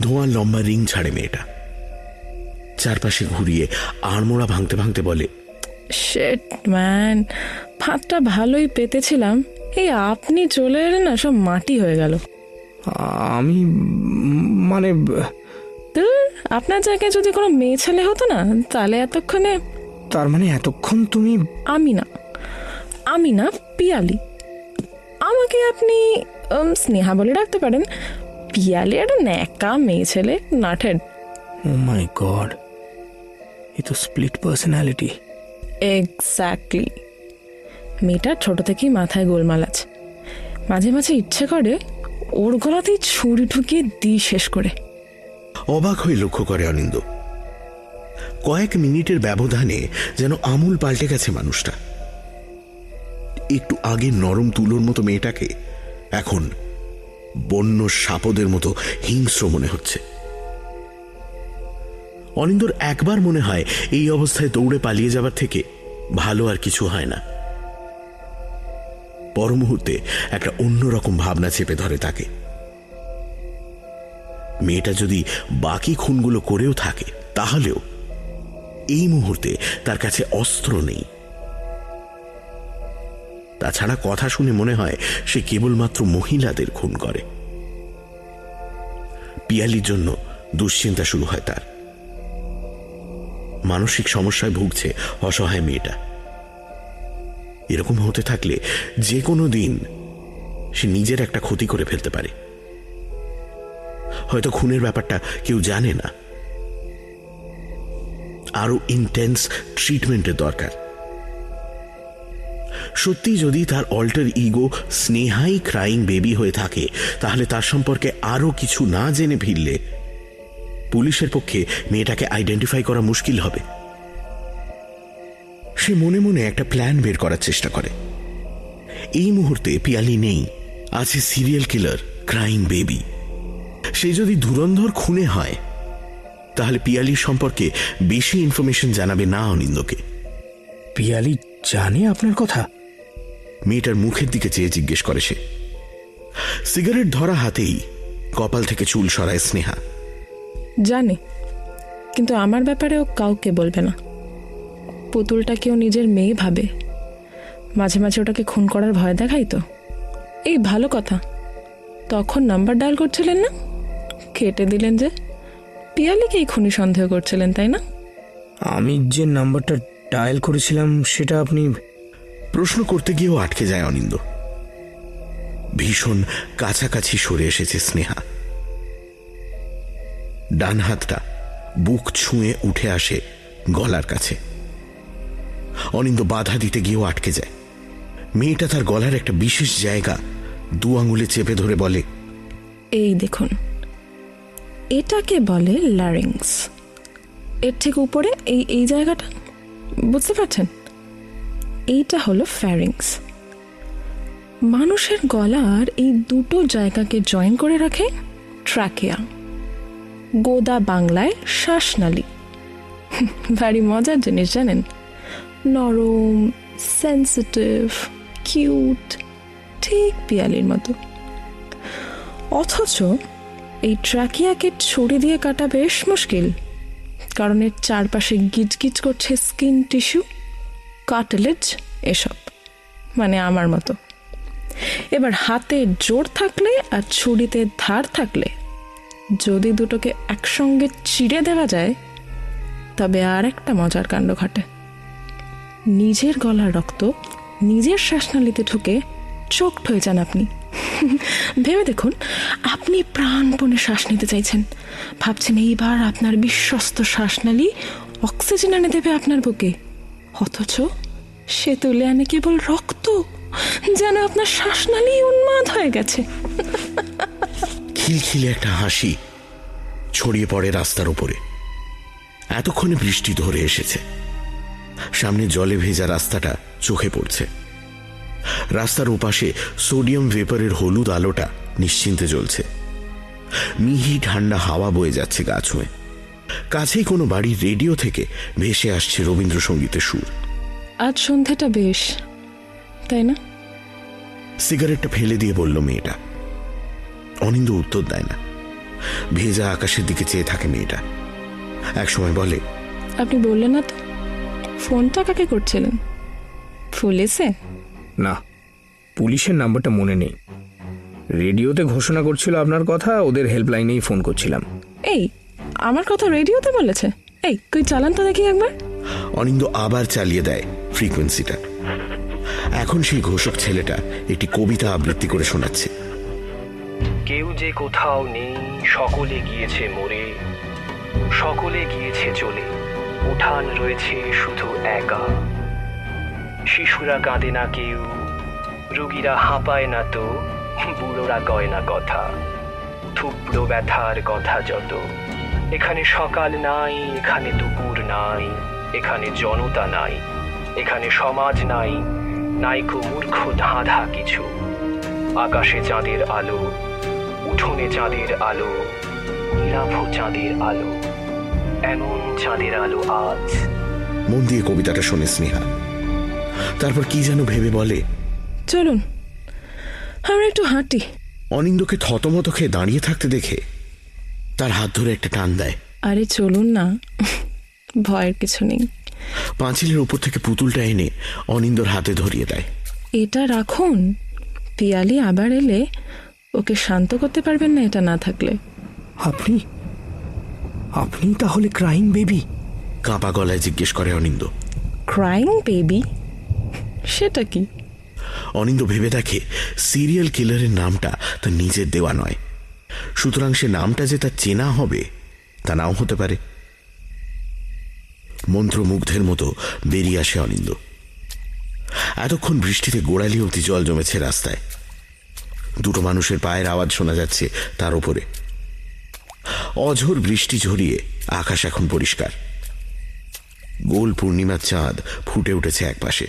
ধোঁয়ার লম্বা রিং ছাড়ে মেয়েটা। চারপাশে ঘুরিয়ে আড়মোড়া ভাঙতে ভাঙতে বলে শেট ম্যান ফাঁদটা ভালোই পেতেছিলাম। এই আপনি চলে এলেন না সব মাটি হয়ে গেল। আমি মানে আপনার জায়গায় যদি কোনো মেয়ে ছেলে হতো না তাহলে এতক্ষণে তার মানে এতক্ষণ তুমি আমি না আমি না পিয়ালি। আমাকে আপনি স্নেহা বলে ডাকতে পারেন। পিয়ালি একটা ন্যাকা মেয়ে ছেলে নাটেড ও মাই গড এ তো স্প্লিট পার্সোনালিটি এক্স্যাক্টলি মেয়েটার ছোট থেকেই মাথায় গোলমাল আছে। মাঝে মাঝে ইচ্ছে করে ওর গলাতেই ছুরি ঢুকিয়ে দিই শেষ করে। অবাক হয়ে লক্ষ্য করে অনিন্দ। কয়েক মিনিটের ব্যবধানে যেন আমূল পাল্টে গেছে মানুষটা। একটু আগে নরম তুলোর মতো মেয়েটাকে এখন বন্য সাপদের মতো হিংস্র মনে হচ্ছে। অনিন্দর একবার মনে হয় এই অবস্থায় দৌড়ে পালিয়ে যাবার থেকে ভালো আর কিছু হয় না। পর মুহূর্তে একটা অন্যরকম ভাবনা চেপে ধরে তাকে। মেয়েটা যদি বাকি খুনগুলো করেও থাকে, তাহলেও এই মুহূর্তে তার কাছে অস্ত্র নেই। তাছাড়া কথা শুনে মনে হয় সে কেবলমাত্র মহিলাদের খুন করে। পিয়ালির জন্য দুশ্চিন্তা শুরু হয় তার। মানসিক সমস্যায় ভুগছে অসহায় মেয়েটা। এরকম হতে থাকলে যে কোনো দিন সে নিজের একটা ক্ষতি করে ফেলতে পারে। হয়তো খুনের ব্যাপারটা কেউ জানে না। আরও ইন্টেন্স ট্রিটমেন্টের দরকার। সত্যি যদি তার অল্টার ইগো স্নেহাই ক্রাইং বেবি হয়ে থাকে, তাহলে তার সম্পর্কে আরও কিছু না জেনে ফিরলে পুলিশের পক্ষে মেয়েটাকে আইডেন্টিফাই করা মুশকিল হবে। সে মনে মনে একটা প্ল্যান বের করার চেষ্টা করে। এই মুহূর্তে পিয়ালি নেই, আছে সিরিয়াল কিলার ক্রাইং বেবি সে যদি ধুরন্ধর খুনে হয় তাহলে পিয়ালির সম্পর্কে বেশি ইনফরমেশন জানাবে না অনিন্দকে। পিয়ালি জানে আপনার কথা? মেয়েটার মুখের দিকে চেয়ে জিজ্ঞেস করে সে। সিগারেট ধরা হাতেই কপাল থেকে চুল সরায় স্নেহা। জানে কিন্তু আমার ব্যাপারে ও কাউকে বলবে না। পুতুলটাকেও নিজের মেয়ে ভাবে। মাঝে মাঝে ওটাকে খুন করার ভয় দেখাই তো। এই ভালো কথা। তখন নাম্বার ডায়াল করছিলেন না? কেটে দিলেন যে। পিয়ালিকেই খুনি সন্দেহ করছিলেন তাই না? আমি যে নাম্বারটা ডায়াল করেছিলাম সেটা আপনি প্রশ্ন করতে গিয়েও আটকে যায় অনিন্দ। ভীষণ কাছাকাছি সরে এসেছে স্নেহা। ডান হাতটা বুক ছুঁয়ে উঠে আসে গলার কাছে। অনিন্দ বাধা দিতে গিয়েও আটকে যায়। মেয়েটা তার গলার একটা বিশেষ জায়গা দু আঙুলে চেপে ধরে বলে এই দেখুন এটাকে বলে ল্যারিংস এর ঠিক উপরে এই এই জায়গাটা, বুঝতে পারছেন? এইটা হলো ফ্যারিংস মানুষের গলার এই দুটো জায়গাকে জয়েন করে রাখে ট্রাকিয়া গোদা বাংলায় শ্বাসনালী। ভারী মজার জিনিস জানেন? নরম সেন্সিটিভ কিউট ঠিক পিয়ালির মতো। অথচ এই ট্রাকিয়াকে ছুরি দিয়ে কাটা বেশ মুশকিল, কারণ এর চারপাশে গিজগিজ করছে স্কিন টিস্যু কাটলেজ এসব মানে আমার মতো। এবার হাতে জোর থাকলে আর ছুরিতে ধার থাকলে যদি দুটোকে একসঙ্গে চিড়ে দেওয়া যায়, তবে আর একটা মজার কাণ্ড ঘটে। নিজের গলার রক্ত নিজের শ্বাসনালিতে ঢুকে চোখ হয়ে যান আপনি। ভেবে দেখুন, আপনি প্রাণপণে শ্বাস নিতে চাইছেন। ভাবছেন এইবার আপনার বিশ্বস্ত শ্বাসনালী অক্সিজেন এনে দেবে আপনার বুকে। অথচ সে তুলে আনে কেবল রক্ত, যেন আপনার শ্বাসনালী উন্মাদ হয়ে গেছে। খিলখিলে একটা হাসি ছড়িয়ে পড়ে রাস্তার উপরে। এতক্ষণে বৃষ্টি ধরে এসেছে। সামনে জলে ভেজা রাস্তাটা চোখে পড়ছে। রাস্তার ওপাশে সোডিয়াম ভেপারের হলুদ আলোটা নিশ্চিন্তে জ্বলছে। মিহি ঠান্ডা হাওয়া বয়ে যাচ্ছে গা ছুঁয়ে। কাছেই কোনো বাড়ির রেডিও থেকে ভেসে আসছে রবীন্দ্রসঙ্গীতের সুর। আজ সন্ধ্যাটা বেশ তাই না? সিগারেটটা ফেলে দিয়ে বলল মেয়েটা। অনিন্দ উত্তর দেয় না। ভেজা আকাশের দিকে চেয়ে থাকে মেয়েটা। এক সময় বলে আপনি বললেন না তো ফোনটা কাকে করছিলেন? পুলিশে না পুলিশের নাম্বারটা মনে নেই। রেডিওতে ঘোষণা করছিল আপনার কথা ওদের হেল্পলাইনেই ফোন করছিলাম। এই আমার কথা রেডিওতে বলেছে? এই তুই চালান তো দেখি একবার। অনিন্দ আবার চালিয়ে দেয় ফ্রিকোয়েন্সিটা। এখন সেই ঘোষক ছেলেটা একটি কবিতা আবৃত্তি করে শোনাচ্ছে। কেউ যে কোথাও নেই সকলে গিয়েছে মরে সকলে গিয়েছে চলে। উঠান রয়েছে শুধু একা। শিশুরা কাঁদে না কেউ, রুগীরা হাঁপায় না তো, বুড়োরা কয় না কথা থুবড়ো ব্যথার কথা যত। এখানে সকাল নাই, এখানে দুপুর নাই, এখানে জনতা নাই, এখানে সমাজ নাই নাইকো মূর্খ ধাঁধা কিছু। আকাশে চাঁদের আলো, উঠোনে চাঁদের আলো নিরাভ চাঁদের আলো, এমন চাঁদের আলো আজ। মন দিয়ে কবিতাটা শোনে স্নেহা। তারপর কি যেন ভেবে বলে। চলুন আমরা একটু হাঁটি। অনিন্দকে থতমত খেয়ে দাঁড়িয়ে থাকতে দেখে তার হাত ধরে একটা টান দেয়। আরে চলুন না ভয়ের কিছু নেই। পাঁচিলের উপর থেকে পুতুলটা এনে অনিন্দর হাতে ধরিয়ে দেয়। এটা রাখুন পিয়ালি আবার এলে ওকে শান্ত করতে পারবেন না এটা না থাকলে। আপনি আপনি তাহলে ক্রাইম বেবি কাঁপা গলায় জিজ্ঞেস করে অনিন্দ ক্রাইং বেবি সেটা কি? অনিন্দ ভেবে দেখে সিরিয়াল কিলারের নামটা তার নিজের দেওয়া নয়। সুতরাং সে নামটা যে তার চেনা হবে, তা নাও হতে পারে। মন্ত্রমুগ্ধের মতো বেরিয়ে আসে অনিন্দ এতক্ষণ বৃষ্টিতে গোড়ালি অতি জল জমেছে রাস্তায়। দুটো মানুষের পায়ের আওয়াজ শোনা যাচ্ছে তার উপরে। অঝোর বৃষ্টি ঝরিয়ে আকাশ এখন পরিষ্কার। গোল পূর্ণিমার চাঁদ ফুটে উঠেছে একপাশে।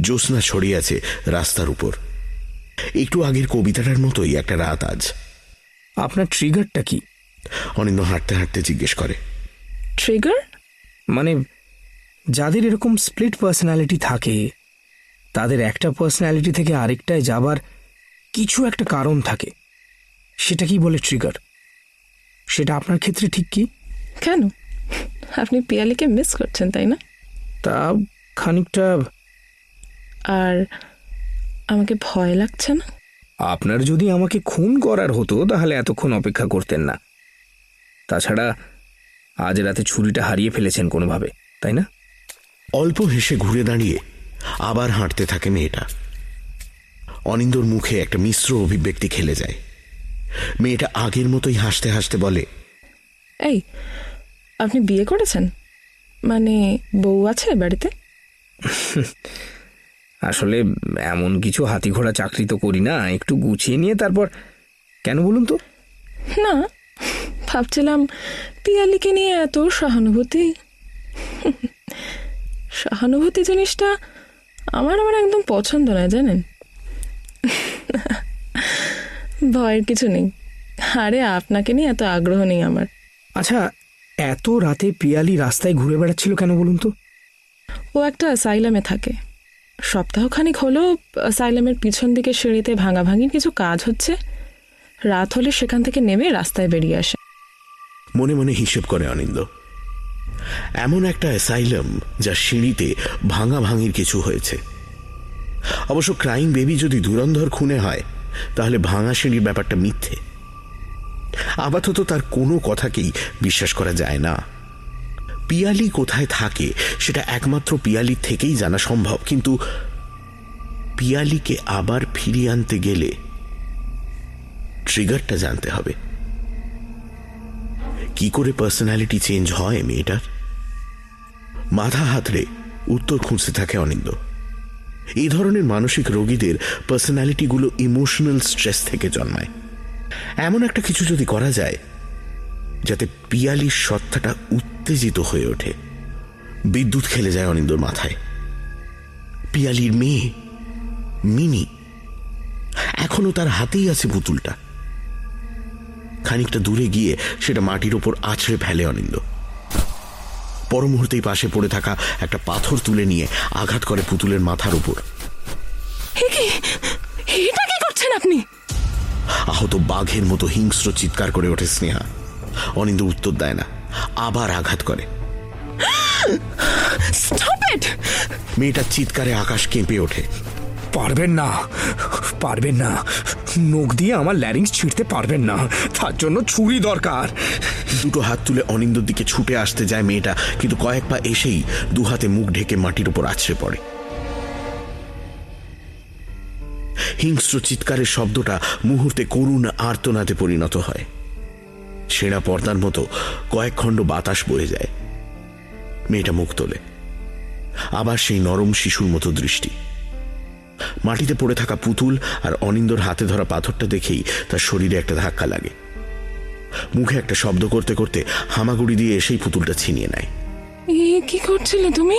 জ্যোৎস্না ছড়িয়ে আছে রাস্তার উপর। একটু আগের কবিতাটার মতোই একটা রাত আজ। আপনার ট্রিগারটা কি? অনিন্দ হাঁটতে হাঁটতে জিজ্ঞেস করে। ট্রিগার মানে যাদের এরকম স্প্লিট পার্সোনালিটি থাকে তাদের একটা পার্সোনালিটি থেকে আরেকটায় যাবার কিছু একটা কারণ থাকে। সেটা কি বলে ট্রিগার সেটা আপনার ক্ষেত্রে ঠিক কি? কেন? আপনি পিয়ালিকে মিস করছেন তাই না? তা খানিকটা আর আমাকে ভয় লাগছে না? আপনার যদি আমাকে খুন করার হতো তাহলে এতক্ষণ অপেক্ষা করতেন না। তাছাড়া আজ রাতে ছুরিটা হারিয়ে ফেলেছেন কোনোভাবে তাই না? অল্প হেসে ঘুরে দাঁড়িয়ে আবার হাঁটতে থাকে মেয়েটা। অনিন্দর মুখে একটা মিশ্র অভিব্যক্তি খেলে যায়। মেয়েটা আগের মতোই হাসতে হাসতে বলে এই আপনি বিয়ে করেছেন? মানে বউ আছে বাড়িতে? আসলে এমন কিছু হাতি ঘোড়া চাকরি তো করি না একটু গুছিয়ে নিয়ে তারপর কেন বলুন তো? না ভাবছিলাম পিয়ালিকে নিয়ে এত সহানুভূতি। সহানুভূতি জিনিসটা আমার আমার একদম পছন্দ নয় জানেন? ভয়ের কিছু নেই। আরে আপনাকে নিয়ে এত আগ্রহ নেই আমার। আচ্ছা এত রাতে পিয়ালি রাস্তায় ঘুরে বেড়াচ্ছিল কেন বলুন তো? ও একটা অ্যাসাইলামে থাকে। সপ্তাহখানিক হলো অ্যাসাইলামের পিছন দিকে সিঁড়িতে ভাঙাভাঙির কিছু কাজ হচ্ছে। রাত হলে সেখান থেকে নেমে রাস্তায় বেরিয়ে আসে। মনে মনে হিসেব করে অনিন্দ। এমন একটা অ্যাসাইলাম যা সিঁড়িতে ভাঙা ভাঙির কিছু হয়েছে। অবশ্য ক্রাইম বেবি যদি দুরন্ধর খুনে হয়, তাহলে ভাঙা সিঁড়ির ব্যাপারটা মিথ্যে। আপাতত তার কোনো কথাকেই বিশ্বাস করা যায় না। পিয়ালি কোথায় থাকে সেটা একমাত্র পিয়ালির থেকেই জানা সম্ভব। কিন্তু পিয়ালিকে আবার ফিরিয়ে আনতে গেলে ট্রিগারটা জানতে হবে। কি করে পার্সোনালিটি চেঞ্জ হয় মেয়েটার? মাথা হাতড়ে উত্তর খুঁজতে থাকে অনিন্দ এই ধরনের মানসিক রোগীদের পার্সোনালিটিগুলো ইমোশনাল স্ট্রেস থেকে জন্মায়। এমন একটা কিছু যদি করা যায় যাতে পিয়ালির সত্তাটা উত্তেজিত হয়ে ওঠে। বিদ্যুৎ খেলে যায় অনিন্দর মাথায়। পিয়ালির মেয়ে মিনি এখনও তার হাতেই আছে পুতুলটা। খানিকটা দূরে গিয়ে সেটা মাটির ওপর আছড়ে ফেলে অনিন্দ। পর মুহূর্তেই পাশে পড়ে থাকা একটা পাথর তুলে নিয়ে আঘাত করে পুতুলের মাথার উপর এটা কি করছেন আপনি? আহত বাঘের মতো হিংস্র চিৎকার করে ওঠে স্নেহা। অনিন্দ উত্তর দেয় না। আবার আঘাত করে। স্টপ ইট মেয়েটার চিৎকারে আকাশ কেঁপে ওঠে। পারবেন না পারবেন না। নখ দিয়ে আমার ল্যারিংস ছিঁড়তে পারবেন না। তার জন্য ছুরি দরকার। দুটো হাত তুলে অনিন্দর দিকে ছুটে আসতে যায় মেয়েটা কিন্তু কয়েক পা এসেই দু হাতে মুখ ঢেকে মাটির উপর আছড়ে পড়ে। হিংস্র চিৎকারের শব্দটা মুহূর্তে করুণ আর্তনাদে পরিণত হয়। ছেঁড়া পর্দার মতো কয়েক খণ্ড বাতাস বয়ে যায়। মেয়েটা মুখ তোলে। আবার সেই নরম শিশুর মতো দৃষ্টি। মাটিতে পড়ে থাকা পুতুল আর অনিন্দর হাতে ধরা পাথরটা দেখেই তার শরীরে একটা ধাক্কা লাগে। মুখে একটা শব্দ করতে করতে হামাগুড়ি দিয়ে এসেই পুতুলটা ছিনিয়ে নেয়। কি করছিলে তুমি?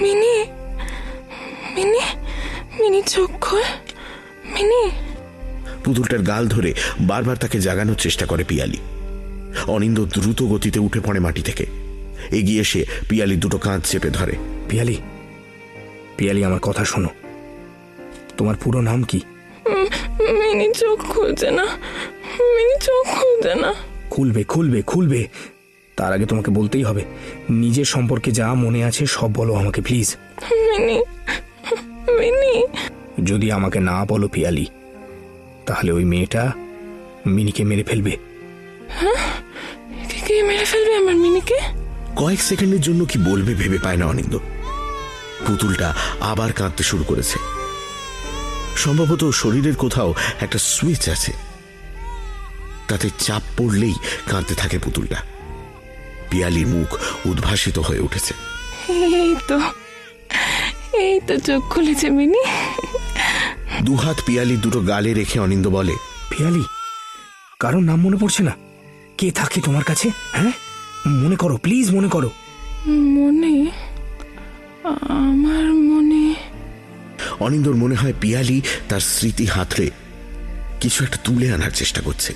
মিনি? মিনি? মিনি চোখ মিনি? পুতুলটার গাল ধরে বারবার তাকে জাগানোর চেষ্টা করে পিয়ালি। অনিন্দ দ্রুত গতিতে উঠে পড়ে মাটি থেকে। এগিয়ে এসে পিয়ালি দুটো কাঁধ চেপে ধরে। পিয়ালি পিয়ালি আমার কথা শোনো। তোমার পুরো নাম কি? মিনি চোখ খুলছে না। মিনি চোখ খুলছে না। খুলবে খুলবে খুলবে। তার আগে তোমাকে বলতেই হবে। নিজের সম্পর্কে যা মনে আছে সব বলো আমাকে প্লিজ। Mini mini. যদি আমাকে না বলো পিয়ালি তাহলে ওই মেয়েটা মিনিকে মেরে ফেলবে। কে- কে মেরে ফেলবে আমার মিনিকে? কয়েক সেকেন্ডের জন্য কি বলবে ভেবে পায় না অনিন্দ পুতুলটা আবার কাঁদতে শুরু করেছে। সম্ভবত শরীরের কোথাও একটা সুইচ আছে। তাতে চাপ পড়লেই কাঁদতে থাকে পুতুলটা। পিয়ালির মুখ উদ্ভাসিত হয়ে উঠেছে। এই তো এই তো চোখ খুলেছে মিনি। দুহাত পিয়ালি দুটো গালে রেখে অনিন্দ বলে পিয়ালি কারোর নাম মনে পড়ছে না? কে থাকে তোমার কাছে? হ্যাঁ? মনে করো প্লিজ মনে করো। মনে? আমার মনে? অনিন্দর মনে হয় পিয়ালি তার স্মৃতি হাতড়ে কিছু একটা তুলে আনার চেষ্টা করছে।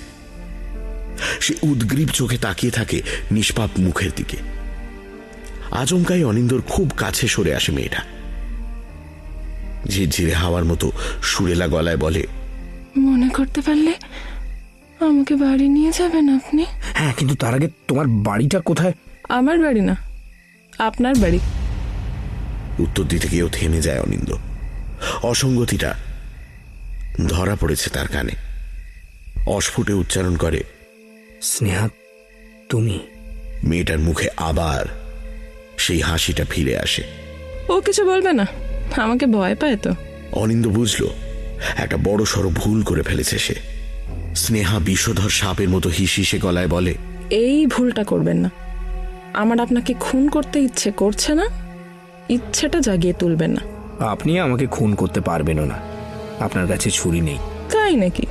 সে উদ্গ্রীব চোখে তাকিয়ে থাকে নিষ্পাপ মুখের দিকে। আচমকাই অনিন্দর খুব কাছে সরে আসে মেয়েটা। ঝিরঝিরে হাওয়ার মতো সুরেলা গলায় বলে মনে করতে পারলে আমাকে বাড়ি নিয়ে যাবেন আপনি। হ্যাঁ কিন্তু তার আগে তোমার বাড়িটা কোথায়? আমার বাড়ি না আপনার বাড়ি। উত্তর দিতে গিয়েও থেমে যায় অনিন্দ অসঙ্গতিটা ধরা পড়েছে তার কানে। অস্ফুটে উচ্চারণ করে স্নেহা তুমি। মেয়েটার মুখে আবার সেই হাসিটা ফিরে আসে। ও কিছু বলবে না। আমাকে ভয় পায় তো। অনিন্দ বুঝল একটা বড় সড়ো ভুল করে ফেলেছে সে। স্নেহা বিষধর সাপের মতো হিসিসে গলায় বলে এই ভুলটা করবেন না। আমার আপনাকে খুন করতে ইচ্ছে করছে না ইচ্ছেটা জাগিয়ে তুলবেন না। আপনি আমাকে খুন করতে পারবেনও না। আপনার কাছে ছুরি নেই। তাই নাকি?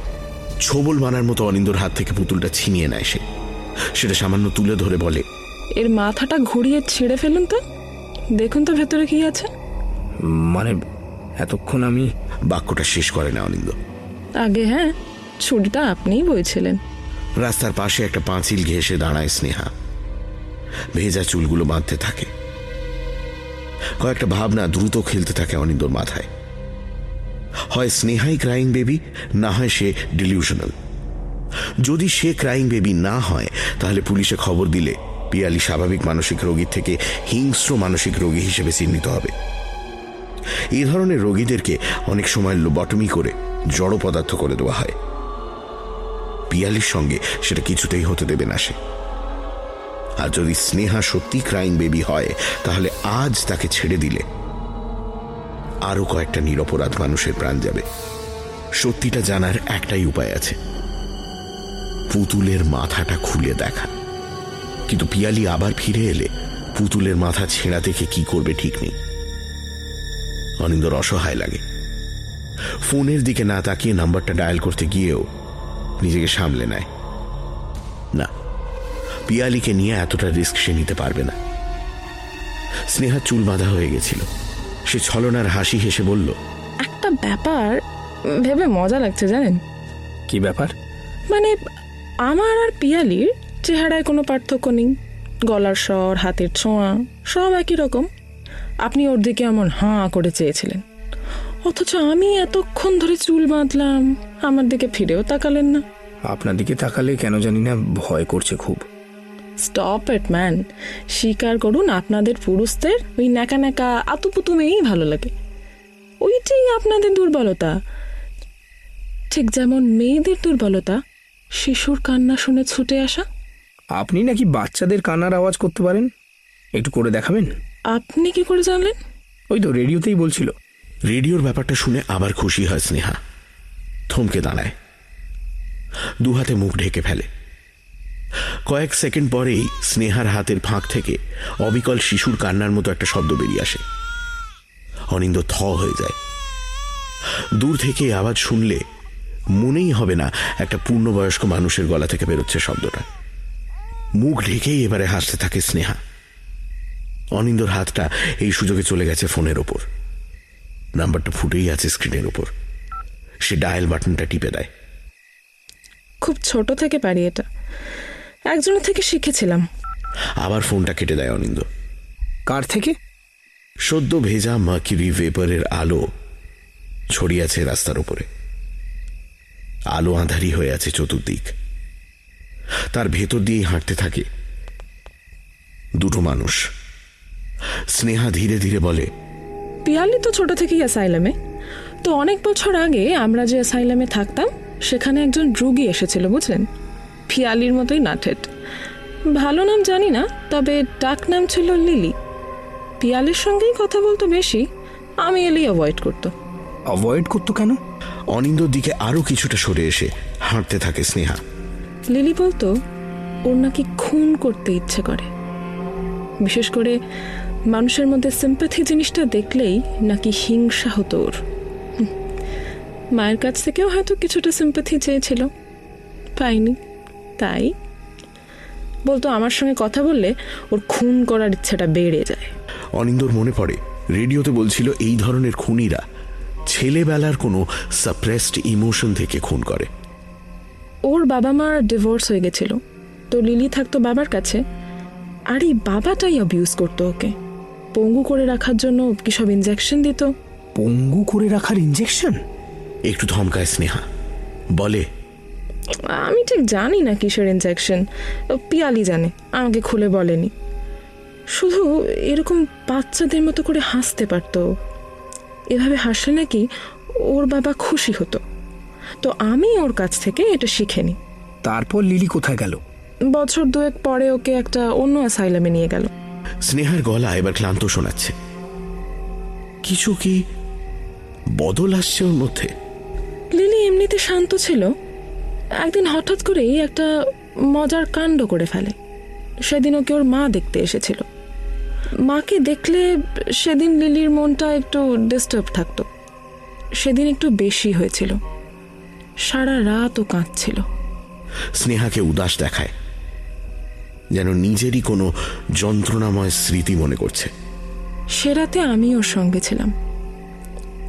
ছোবল মানার মতো অনিন্দর হাত থেকে পুতুলটা ছিনিয়ে নেয় সে। সেটা সামান্য তুলে ধরে বলে এর মাথাটা ঘুরিয়ে ছিঁড়ে ফেলুন তো। দেখুন তো ভেতরে কি আছে। মানে এতক্ষণ আমি বাক্যটা শেষ করে না অনিন্দ আগে হ্যাঁ ছুরিটা আপনিই বইছিলেন। রাস্তার পাশে একটা পাঁচিল ঘেঁষে দাঁড়ায় স্নেহা। ভেজা চুলগুলো বাঁধতে থাকে। কয়েকটা ভাবনা দ্রুত খেলতে থাকে অনিন্দর মাথায়। হয় স্নেহাই ক্রাইং বেবি না হয় সে ডিলিউশনাল যদি সে ক্রাইং বেবি না হয় তাহলে পুলিশে খবর দিলে পিয়ালি স্বাভাবিক মানসিক রোগীর থেকে হিংস্র মানসিক রোগী হিসেবে চিহ্নিত হবে। এই ধরনের রোগীদেরকে অনেক সময় লোবটমি করে জড় পদার্থ করে দেওয়া হয়। পিয়ালির সঙ্গে সেটা কিছুতেই হতে দেবে না সে। আর যদি স্নেহা সত্যি ক্রাইম বেবি হয়, তাহলে আজ তাকে ছেড়ে দিলে আরও কয়েকটা নিরপরাধ মানুষের প্রাণ যাবে। সত্যিটা জানার একটাই উপায় আছে। পুতুলের মাথাটা খুলে দেখা। কিন্তু পিয়ালি আবার ফিরে এলে পুতুলের মাথা ছেঁড়া দেখে কি করবে ঠিক নেই। অনিন্দর অসহায় লাগে। ফোনের দিকে না তাকিয়ে নাম্বারটা ডায়াল করতে গিয়েও নিজেকে সামলে নেয়। না পিয়ালিকে নিয়ে এতটা রিস্ক সে নিতে পারবে না। স্নেহার চুল বাঁধা হয়ে গেছিল। সে ছলনার হাসি হেসে বলল একটা ব্যাপার ভেবে মজা লাগছে জানেন? কি ব্যাপার? মানে আমার আর পিয়ালির চেহারায় কোনো পার্থক্য নেই। গলার স্বর হাতের ছোঁয়া সব একই রকম। আপনি ওর দিকে এমন হাঁ করে চেয়েছিলেন। অথচ আমি এতক্ষণ ধরে চুল বাঁধলাম আমার দিকে ফিরেও তাকালেন না। আপনার দিকে তাকালে কেন জানি না ভয় করছে খুব। স্টপ এট ম্যান স্বীকার করুন আপনাদের পুরুষদের ওই ন্যাকা ন্যাকা আতুপুতু মেয়েই ভালো লাগে। ওইটাই আপনাদের দুর্বলতা। ঠিক যেমন মেয়েদের দুর্বলতা শিশুর কান্না শুনে ছুটে আসা। আপনি নাকি বাচ্চাদের কান্নার আওয়াজ করতে পারেন? একটু করে দেখাবেন? আপনি কি করে জানলেন? ওই তো রেডিওতেই বলছিল। রেডিওর ব্যাপারটা শুনে আবার খুশি হয় স্নেহা। থমকে দাঁড়ায়। দু হাতে মুখ ঢেকে ফেলে। কয়েক সেকেন্ড পরেই স্নেহার হাতের ফাঁক থেকে অবিকল শিশুর কান্নার মতো একটা শব্দ বেরিয়ে আসে। অনিন্দ থ হয়ে যায়। দূর থেকে আওয়াজ শুনলে মনেই হবে না একটা পূর্ণবয়স্ক মানুষের গলা থেকে বেরোচ্ছে শব্দটা। মুখ ঢেকেই এবারে হাসতে থাকে স্নেহা। অনিন্দর হাতটা এই সুযোগে চলে গেছে ফোনের ওপর। নাম্বারটা ফুটেই আছে স্ক্রিনের উপর সে ডায়াল বাটনটা টিপে দেয়। খুব ছোট থেকে পারি এটা। একজনের থেকে শিখেছিলাম। আবার ফোনটা কেটে দেয় অনিন্দ। কার থেকে? সদ্য ভেজা মার্কিউরি ভেপারের আলো ছড়িয়ে আছে রাস্তার উপরে আলো আঁধারি হয়ে আছে চতুর্দিক। তার ভেতর দিয়েই হাঁটতে থাকে দুটো মানুষ। স্নেহা ধীরে ধীরে বলে পিয়ালি তো ছোট থেকেই অ্যাসাইলামে। তো অনেক বছর আগে আমরা যে অ্যাসাইলামে থাকতাম সেখানে একজন রুগী এসেছিল বুঝলেন? পিয়ালির মতোই নাঠেট ভালো নাম জানি না তবে ডাক নাম ছিল লিলি। পিয়ালির সঙ্গেই কথা বলতো বেশি আমি এলেই অ্যাভয়েড করতো। অ্যাভয়েড করতো কেন? অনিন্দর দিকে আরও কিছুটা সরে এসে হাঁটতে থাকে স্নেহা। লিলি বলতো ওর নাকি খুন করতে ইচ্ছে করে। বিশেষ করে মানুষের মধ্যে সিম্প্যাথি জিনিসটা দেখলেই নাকি হিংসা হতো ওর। মায়ের কাছ থেকেও হয়তো কিছুটা সিম্প্যাথি চেয়েছিল। পাইনি। তাই বলতো আমার সঙ্গে কথা বললে ওর খুন করার ইচ্ছাটা বেড়ে যায়। অনিন্দর মনে পড়ে। রেডিওতে বলছিল এই ধরনের খুনিরা ছেলেবেলার কোনো সাপ্রেসড ইমোশন থেকে খুন করে। ওর বাবা মার ডিভোর্স হয়ে গেছিল। তো লিলি থাকতো বাবার কাছে। আর এই বাবাটাই অ্যাবিউজ করতো ওকে। পঙ্গু করে রাখার জন্য কি সব ইনজেকশন দিত? পঙ্গু করে রাখার ইঞ্জেকশন একটু ধমকায় স্নেহা। বলে আমি ঠিক জানি না কিসের ইনজেকশন পিয়ালি জানে আমাকে খুলে বলেনি। শুধু এরকম বাচ্চাদের মতো করে হাসতে পারতো এভাবে হাসলে নাকি ওর বাবা খুশি হতো। তো আমি ওর কাছ থেকে এটা শিখেনি। তারপর লিলি কোথায় গেল? বছর দুয়েক পরে ওকে একটা অন্য অ্যাসাইলামে নিয়ে গেল। স্নেহার গলা এবার ক্লান্ত শোনাচ্ছে। কিছু কি বদল আসছে ওর মধ্যে? লিলি এমনিতে শান্ত ছিল। একদিন হঠাৎ করেই একটা মজার কাণ্ড করে ফেলে। সেদিন ওকে ওর মা দেখতে এসেছিল। মাকে দেখলে সেদিন লিলির মনটা একটু ডিস্টার্ব থাকতো। সেদিন একটু বেশি হয়েছিল। সারা রাত ও কাঁদছিল। স্নেহাকে উদাস দেখায়। যেন নিজেরই কোনো যন্ত্রণাময় স্মৃতি মনে করছে। সে রাতে আমি ওর সঙ্গে ছিলাম।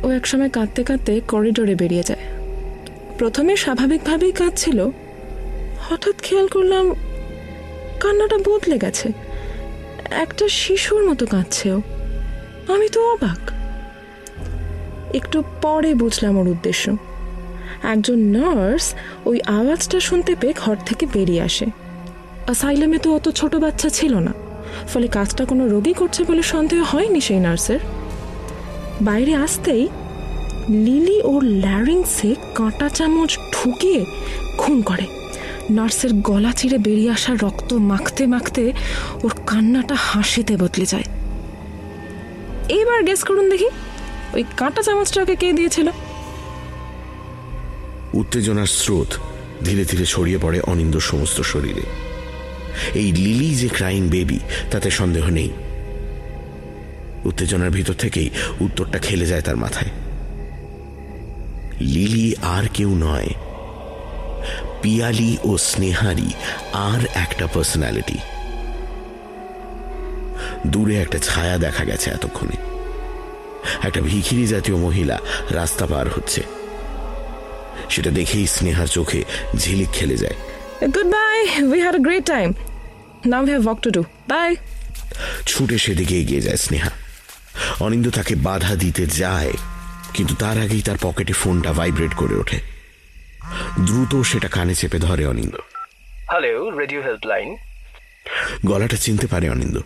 ও একসময় কাঁদতে কাঁদতে করিডোরে বেরিয়ে যায়। প্রথমে স্বাভাবিকভাবেই কাঁদছিল। হঠাৎ খেয়াল করলাম কান্নাটা বদলে গেছে। একটা শিশুর মতো কাঁদছে ও। আমি তো অবাক। একটু পরে বুঝলাম ওর উদ্দেশ্য। একজন নার্স ওই আওয়াজটা শুনতে পেয়ে ঘর থেকে বেরিয়ে আসে। অ্যাসাইলামে তো অত ছোট বাচ্চা ছিল না। ফলে কাজটা কোনো রোগী করছে বলে সন্দেহ হয়নি সেই নার্সের। বাইরে আসতেই লিলি ওর ল্যারিংসে কাঁটা চামচ ঢুকিয়ে খুন করে। নার্সের গলা চিরে বেরিয়ে আসা রক্ত মাখতে মাখতে ওর কান্নাটা হাসিতে বদলে যায়। এইবার গেস করুন দেখি, ওই কাঁটা চামচটা ওকে কে দিয়েছিল? উত্তেজনার স্রোত ধীরে ধীরে ছড়িয়ে পড়ে অনিন্দর সমস্ত শরীরে। এই লিলি যে ক্রাইং বেবি তাতে সন্দেহ নেই। উত্তেজনার ভিতর থেকেই উত্তরটা খেলে যায় তার মাথায়। লিলি আর কেউ নয়। পিয়ালি ও স্নেহারি আর একটা পার্সোনালিটি দূরে একটা ছায়া দেখা গেছে এতক্ষণে। একটা ভিখিরি জাতীয় মহিলা রাস্তা পার হচ্ছে। সেটা দেখেই স্নেহার চোখে ঝিলিক খেলে যায়। Good bye we had a great time now we have work to do bye ছুটে সেদিকে এগিয়ে যায় স্নেহা। অনিন্দ তাকে বাধা দিতে যায় কিন্তু তার আগেই তার পকেটে ফোনটা ভাইব্রেট করে ওঠে। দ্রুত সেটা কানে চেপে ধরে অনিন্দ। হ্যালো রেডিও হেল্পলাইন গলাটা চিনতে পারে অনিন্দ।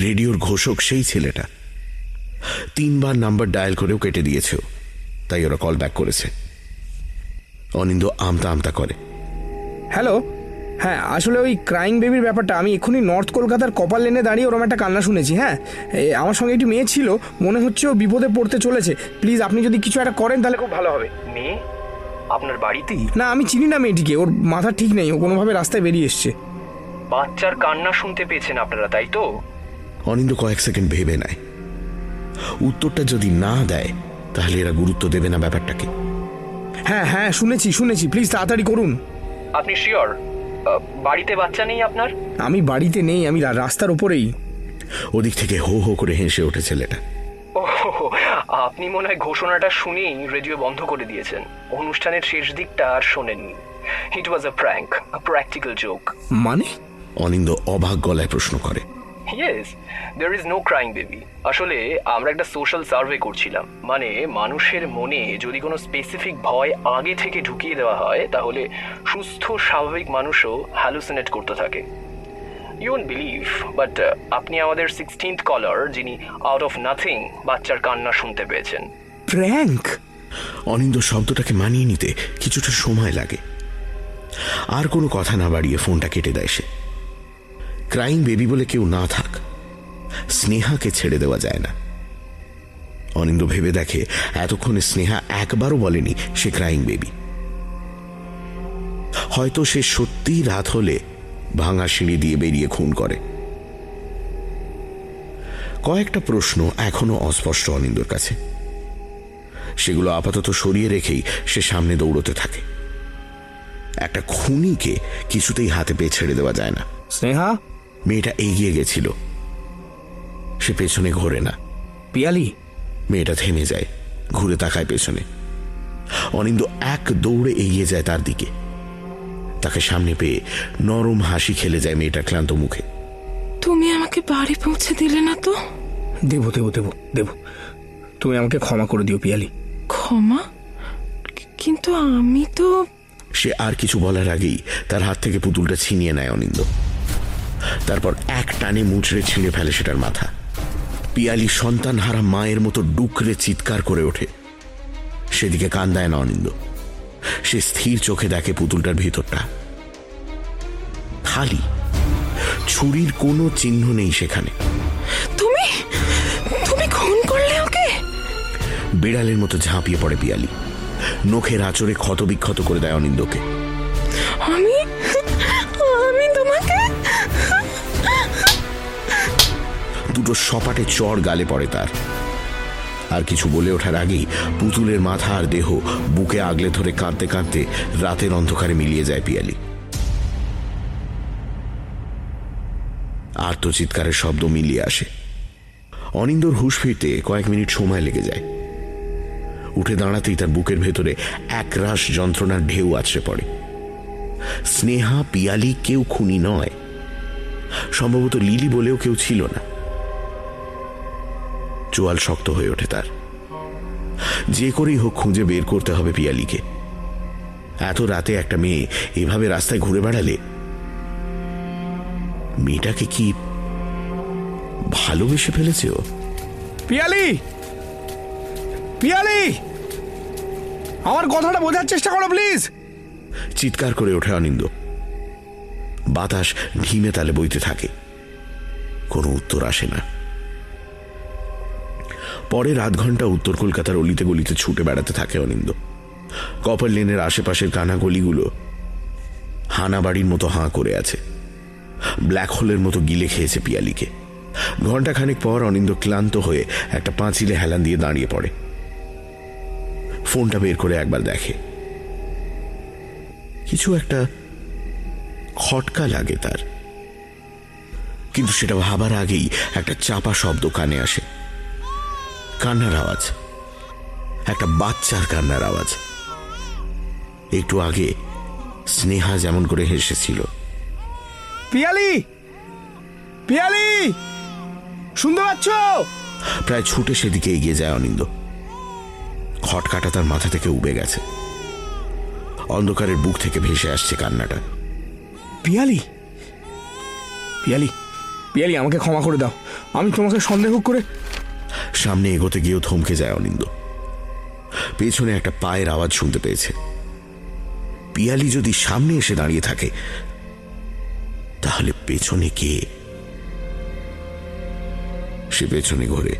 রেডিওর ঘোষক সেই ছেলেটা। তিনবার নাম্বার ডায়াল করেও কেটে দিয়েছে ও। তাই ওরা কল ব্যাক করেছে। অনিন্দ আমতা আমতা করে। হ্যালো হ্যাঁ আসলে ওই ক্রাইং বেবির ব্যাপারটা আমি এক্ষুনি নর্থ কলকাতার কপাল লেনে দাঁড়িয়ে ওরম একটা কান্না শুনেছি হ্যাঁ? আমার সঙ্গে একটি মেয়ে ছিল মনে হচ্ছে ও বিপদে পড়তে চলেছে। প্লিজ আপনি যদি কিছু একটা করেন তাহলে খুব ভালো হবে। মেয়ে? আপনার বাড়িতেই? না আমি চিনি না মেয়েটিকে ওর মাথা ঠিক নেই ও কোনোভাবে রাস্তায় বেরিয়ে এসছে। বাচ্চার কান্না শুনতে পেয়েছেন আপনারা তাই তো? অনিন্দ কয়েক সেকেন্ড ভেবে নেয়। উত্তরটা যদি না দেয় তাহলে এরা গুরুত্ব দেবে না ব্যাপারটাকে। হ্যাঁ হ্যাঁ শুনেছি শুনেছি। প্লিজ তাড়াতাড়ি করুন। আপনি শিওর? বাড়িতে বাচ্চা নেই আপনার? আমি বাড়িতে নেই আমি রাস্তার ওপরেই। ওদিক থেকে হো হো করে হেসে ওঠে ছেলেটা। আপনি মনে হয় ঘোষণাটা শুনেই রেডিও বন্ধ করে দিয়েছেন। অনুষ্ঠানের শেষ দিকটা আর শোনেননি। It was a prank a practical joke মানে? অনিন্দ অবাক গলায় প্রশ্ন করে। Yes there is no crying baby আসলে আমরা একটা সোশ্যাল সার্ভে করছিলাম। মানে মানুষের মনে যদি কোনো স্পেসিফিক ভয় আগে থেকে ঢুকিয়ে দেওয়া হয়, তাহলে সুস্থ, স্বাভাবিক মানুষও হ্যালুসিনেট করতে থাকে। ইউ ওন্ট বিলিভ বাট আপনি আমাদের সিক্সটিন্থ কলার যিনি আউট অফ নাথিং বাচ্চার কান্না শুনতে পেয়েছেন। প্র্যাঙ্ক অনিন্দ শব্দটাকে মানিয়ে নিতে কিছুটা সময় লাগে। আর কোনো কথা না বাড়িয়ে ফোনটা কেটে দেয় সে। ক্রাইম বেবি বলে কেউ না থাক। স্নেহাকে ছেড়ে দেওয়া যায় না। অনিন্দ ভেবে দেখে, এতক্ষণে স্নেহা একবারও বলেনি সে ক্রাইং বেবি। হয়তো সে সত্যিই রাত হলে ভাঙা সিঁড়ি দিয়ে বেরিয়ে খুন করে। কয়েকটা প্রশ্ন এখনও অস্পষ্ট অনিন্দর কাছে। সেগুলো আপাতত সরিয়ে রেখেই সে সামনে দৌড়তে থাকে। একটা খুনিকে কিছুতেই হাতে পেয়ে ছেড়ে দেওয়া যায় না। স্নেহা? মেয়েটা এগিয়ে গেছিল। সে পেছনে ঘোরে না। পিয়ালি। মেয়েটা থেমে যায় ঘুরে তাকায় পেছনে। অনিন্দ এক দৌড়ে এগিয়ে যায় তার দিকে। তাকে সামনে পেয়ে নরম হাসি খেলে যায় মেয়েটার ক্লান্ত মুখে। তুমি আমাকে বাড়ি পৌঁছে দিলে না তো? দেবো দেবো দেবো দেবো। তুমি আমাকে ক্ষমা করে দিও পিয়ালি। ক্ষমা? কিন্তু আমি তো সে আর কিছু বলার আগেই তার হাত থেকে পুতুলটা ছিনিয়ে নেয় অনিন্দ। তারপর এক টানে মুচড়ে ছিঁড়ে ফেলে সেটার মাথা। পিয়ালি সন্তান হারা মায়ের মতো ডুকরে চিৎকার করে ওঠে। সেদিকে কান দেয় না অনিন্দ সে স্থির চোখে দেখে পুতুলটার ভিতরটা। খালি। ছুরির কোনো চিহ্ন নেই সেখানে। তুমি? তুমি খুন করলে ওকে? বিড়ালের মতো ঝাঁপিয়ে পড়ে পিয়ালি। নখের আচরে ক্ষত বিক্ষত করে দেয় অনিন্দকে দুটো সপাটে চড় গালে পড়ে তার। আর কিছু বলে ওঠার আগেই পুতুলের মাথা আর দেহ বুকে আগলে ধরে কাঁদতে কাঁদতে রাতের অন্ধকারে মিলিয়ে যায় পিয়ালি। আর তো চিৎকারের শব্দ মিলিয়ে আসে। অনিন্দর হুশ ফিরতে কয়েক মিনিট সময় লেগে যায়। উঠে দাঁড়াতেই তার বুকের ভেতরে একরাশ যন্ত্রণার ঢেউ আছড়ে পড়ে। স্নেহা, পিয়ালি কেউ খুনি নয়। সম্ভবত লিলি বলেও কেউ ছিল না। চোয়াল শক্ত হয়ে ওঠে তার। যে করেই হোক খুঁজে বের করতে হবে পিয়ালিকে। এত রাতে একটা মেয়ে এভাবে রাস্তায় ঘুরে বেড়ালে মেয়েটাকে কি ভালোবেসে ফেলেছে ও? পিয়ালি! পিয়ালি! আমার কথাটা বোঝার চেষ্টা করো প্লিজ চিৎকার করে ওঠে অনিন্দ। বাতাস ঢিমে তালে বইতে থাকে। কোনো উত্তর আসে না। পরের আধ ঘণ্টা উত্তর কলকাতার অলিতে গলিতে ছুটে বেড়াতে থাকে অনিন্দ। কপার লেনের আশেপাশের কানা গলিগুলো হানা বাড়ির মতো হাঁ করে আছে। ব্ল্যাক হোলের মতো গিলে খেয়েছে পিয়ালিকে। ঘণ্টা খানেক পর অনিন্দ ক্লান্ত হয়ে একটা পাঁচিলে হেলান দিয়ে দাঁড়িয়ে পড়ে। ফোনটা বের করে একবার দেখে। কিছু একটা খটকা লাগে তার। কিন্তু সেটা ভাবার আগেই একটা চাপা শব্দ কানে আসে। কান্নার আওয়াজ। একটা বাচ্চার কান্নার আওয়াজ। একটু আগে স্নেহা যেমন করে হেসেছিল। পিয়ালি! পিয়ালি! শুনতে পাচ্ছ? প্রায় ছুটে সেদিকে এগিয়ে যায় অনিন্দ। খটকাটা তার মাথা থেকে উবে গেছে। অন্ধকারের বুক থেকে ভেসে আসছে কান্নাটা। পিয়ালি! পিয়ালি! পিয়ালি আমাকে ক্ষমা করে দাও। আমি তোমাকে সন্দেহ করে সামনে এগোতে গিয়েও থমকে যায় অনিন্দ। পেছনে একটা পায়ের আওয়াজ শুনতে পেয়েছে। পিয়ালি যদি সামনে এসে দাঁড়িয়ে থাকে তাহলে পেছনে কে? সে পেছনে ঘোরে।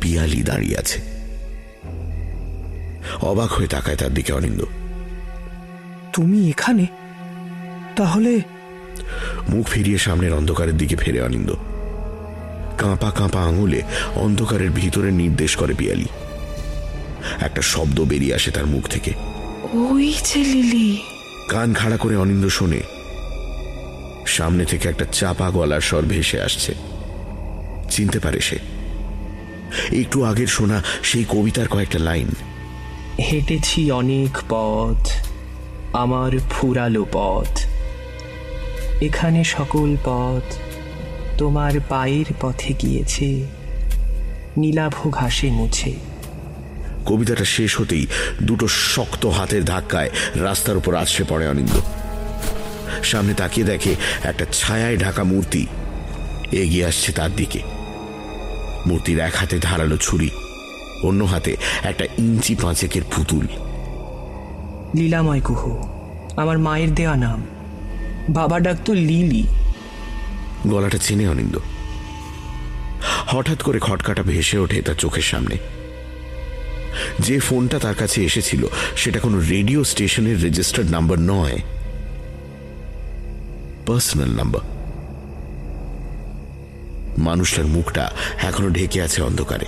পিয়ালি দাঁড়িয়ে আছে। অবাক হয়ে তাকায় তার দিকে অনিন্দ। তুমি এখানে? তাহলে মুখ ফিরিয়ে সামনের অন্ধকারের দিকে ফেরে অনিন্দ। কাঁপা কাঁপা আঙুলে অন্ধকারের ভিতরে নির্দেশ করে পিয়ালি একটা শব্দ বেরিয়ে আসে তার মুখ থেকে। ওই যে লিলি। কান খাড়া করে অনিন্দ শোনে। সামনে থেকে একটা চাপা গলার স্বর ভেসে আসছে। চিনতে পারে সে। একটু আগের শোনা সেই কবিতার কয়েকটা লাইন। হেঁটেছি অনেক পথ আমার ফুরালো পথ। এখানে সকল পথ তোমার পায়ের পথে গিয়েছে। নীলাভ ঘাসে মুছে। কবিতাটা শেষ হতেই দুটো শক্ত হাতের ধাক্কায় রাস্তার উপর আছড়ে পড়ে অনিন্দ সামনে তাকিয়ে দেখে একটা ছায়ায় ঢাকা মূর্তি এগিয়ে আসছে তার দিকে। মূর্তির এক হাতে ধারালো ছুরি অন্য হাতে একটা ইঞ্চি পাঁচেকের পুতুল। লীলাময় কুহু আমার মায়ের দেয়া নাম। বাবা ডাকতো লিলি। গলাটা চিনে অনিন্দ হঠাৎ করে খটকাটা ভেসে ওঠে তার চোখের সামনে। যে ফোনটা তার কাছে এসেছিল, সেটা কোনো রেডিও স্টেশনের রেজিস্টার্ড নাম্বার নয়। Personal number. মানুষটার মুখটা এখনও ঢেকে আছে অন্ধকারে।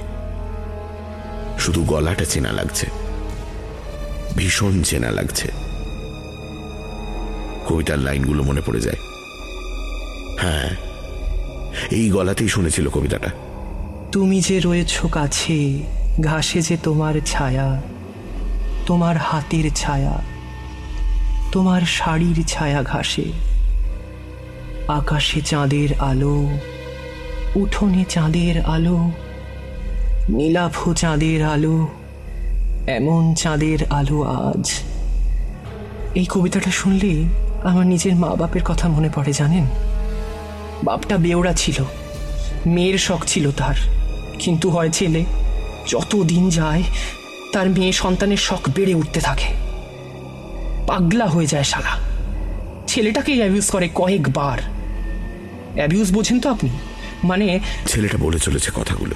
শুধু গলাটা চেনা লাগছে। ভীষণ চেনা লাগছে। কবিতার লাইনগুলো মনে পড়ে যায়। হ্যাঁ। এই গলাতেই শুনেছিল কবিতাটা। তুমি যে রয়েছ কাছে, ঘাসে যে তোমার ছায়া, তোমার হাতের ছায়া, তোমার শাড়ির ছায়া ঘাসে, আকাশে চাঁদের আলো, উঠোনে চাঁদের আলো, নীলাভ চাঁদের আলো, এমন চাঁদের আলো আজ। এই কবিতাটা শুনলে আমার নিজের মা বাপের কথা মনে পড়ে, জানেন? বাপটা বেওড়া ছিল। মেয়ের শখ ছিল তার। কিন্তু হয় ছেলে যত দিন যায়, তার মেয়ে সন্তানের শখ বেড়ে উঠতে থাকে। পাগলা হয়ে যায় শালা। ছেলেটাকেই অ্যাবিউজ করে কয়েকবার। অ্যাবিউজ বোঝেন তো আপনি? মানে ছেলেটা বলে চলেছে কথাগুলো।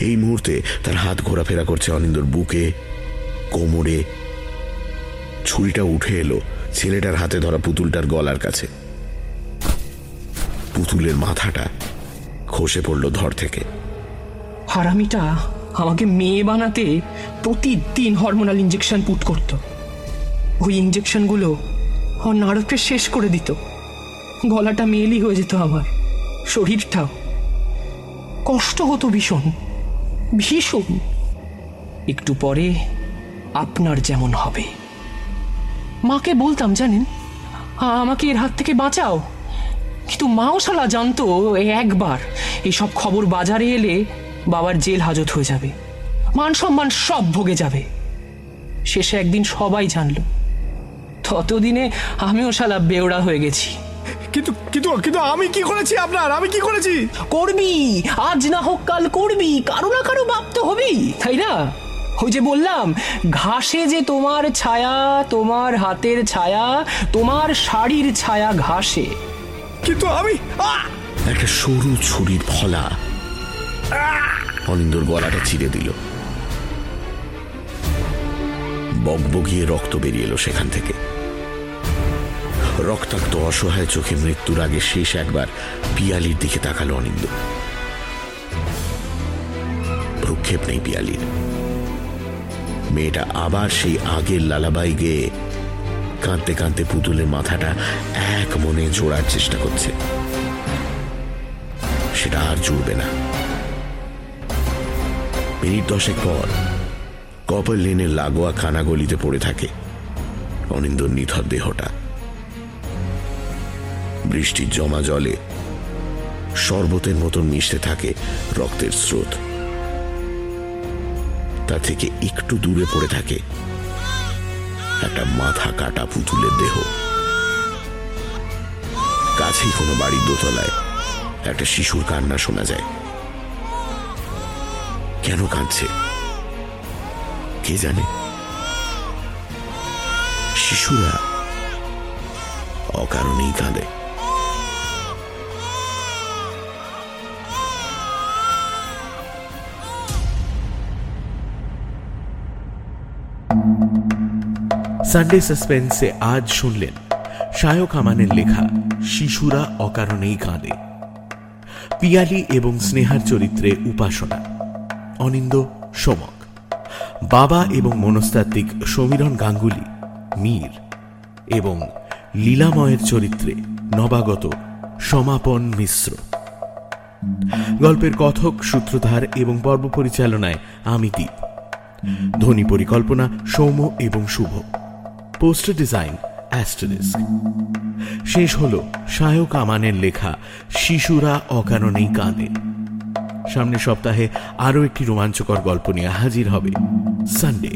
এই মুহূর্তে তার হাত ঘোরাফেরা করছে অনিন্দর বুকে, কোমরে। ছুরিটা উঠে এলো। ছেলেটার হাতে ধরা পুতুলটার গলার কাছে। পুতুলের মাথাটা খসে পড়ল ধর থেকে। হারামিটা আমাকে মেয়ে বানাতে প্রতিদিন হরমোনাল ইঞ্জেকশন পুট করত। ওই ইঞ্জেকশনগুলো আমার নাড়কে শেষ করে দিত। গলাটা মেয়েলি হয়ে যেত আমার। শরীরটাও। কষ্ট হতো ভীষণ। ভীষণ। একটু পরে আপনার যেমন হবে। মাকে বলতাম, জানেন? আমাকে এর হাত থেকে বাঁচাও। কিন্তু মাও শালা জানতো একবার এইসব খবর বাজারে এলে বাবার জেল হাজত হয়ে যাবে। মান সম্মান সব ভোগে যাবে। শেষে একদিন সবাই জানল। ততদিনে আমিও শালা বেওড়া হয়ে গেছি। কিন্তু কিন্তু কিন্তু আমি কি করেছি আপনার? আমি কি করেছি? করবি। আজ না হোক কাল করবি। কারও না কারও বাপ তো হবেই। তাই না? ওই যে বললাম ঘাসে যে তোমার ছায়া তোমার হাতের ছায়া তোমার শাড়ির ছায়া ঘাসে। কিন্তু আমি একটা সরু ছুরির ফলা। অনিন্দর গলাটা চিরে দিল। বকবগিয়ে রক্ত বেরিয়ে এলো সেখান থেকে। রক্তাক্ত অসহায় চোখে মৃত্যুর আগে শেষ একবার পিয়ালির দিকে তাকালো অনিন্দ। ভ্রুক্ষেপ নেই পিয়ালির। মেয়েটা আবার সেই আগের লালাবাই গেয়ে কাঁদতে কাঁদতে পুতুলের মাথাটা এক মনে জোড়ার চেষ্টা করছে। সেটা আর জুড়বে না। মিনিট দশেক পর কপার লেনের লাগোয়া খানাগলিতে পড়ে থাকে অনিন্দর নিথর দেহটা। বৃষ্টির জমা জলে শরবতের মতন মিশতে থাকে রক্তের স্রোত। তা থেকে একটু দূরে পড়ে থাকে একটা মাথা কাটা পুতুলের দেহ। কাছেই কোনো বাড়ির দোতলায় একটা শিশুর কান্না শোনা যায়। কেন কাঁদছে? কে জানে? শিশুরা অকারণেই কাঁদে। সানডে সাসপেন্সে আজ শুনলেন শায়ক আমানের লেখা, শিশুরা অকারণেই কাঁদে। পিয়ালি এবং স্নেহার চরিত্রে উপাসনা। অনিন্দ, সোমক। বাবা এবং মনস্তাত্ত্বিক সমীরণ গাঙ্গুলি, মীর। এবং লীলাময়ের চরিত্রে নবাগত সমাপন মিশ্র। গল্পের কথক, সূত্রধার এবং পর্ব পরিচালনায় আমি দ্বীপ ধ্বনি পরিকল্পনা, সৌম্য এবং শুভ। Poster design, asterisk. শেষ হল শায়ক আমানের লেখা, শিশুরা অকারণেই কাঁদে। সামনের সপ্তাহে আরও একটি রোমাঞ্চকর গল্প নিয়ে হাজির হবে সানডে,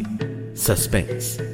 সাসপেন্স।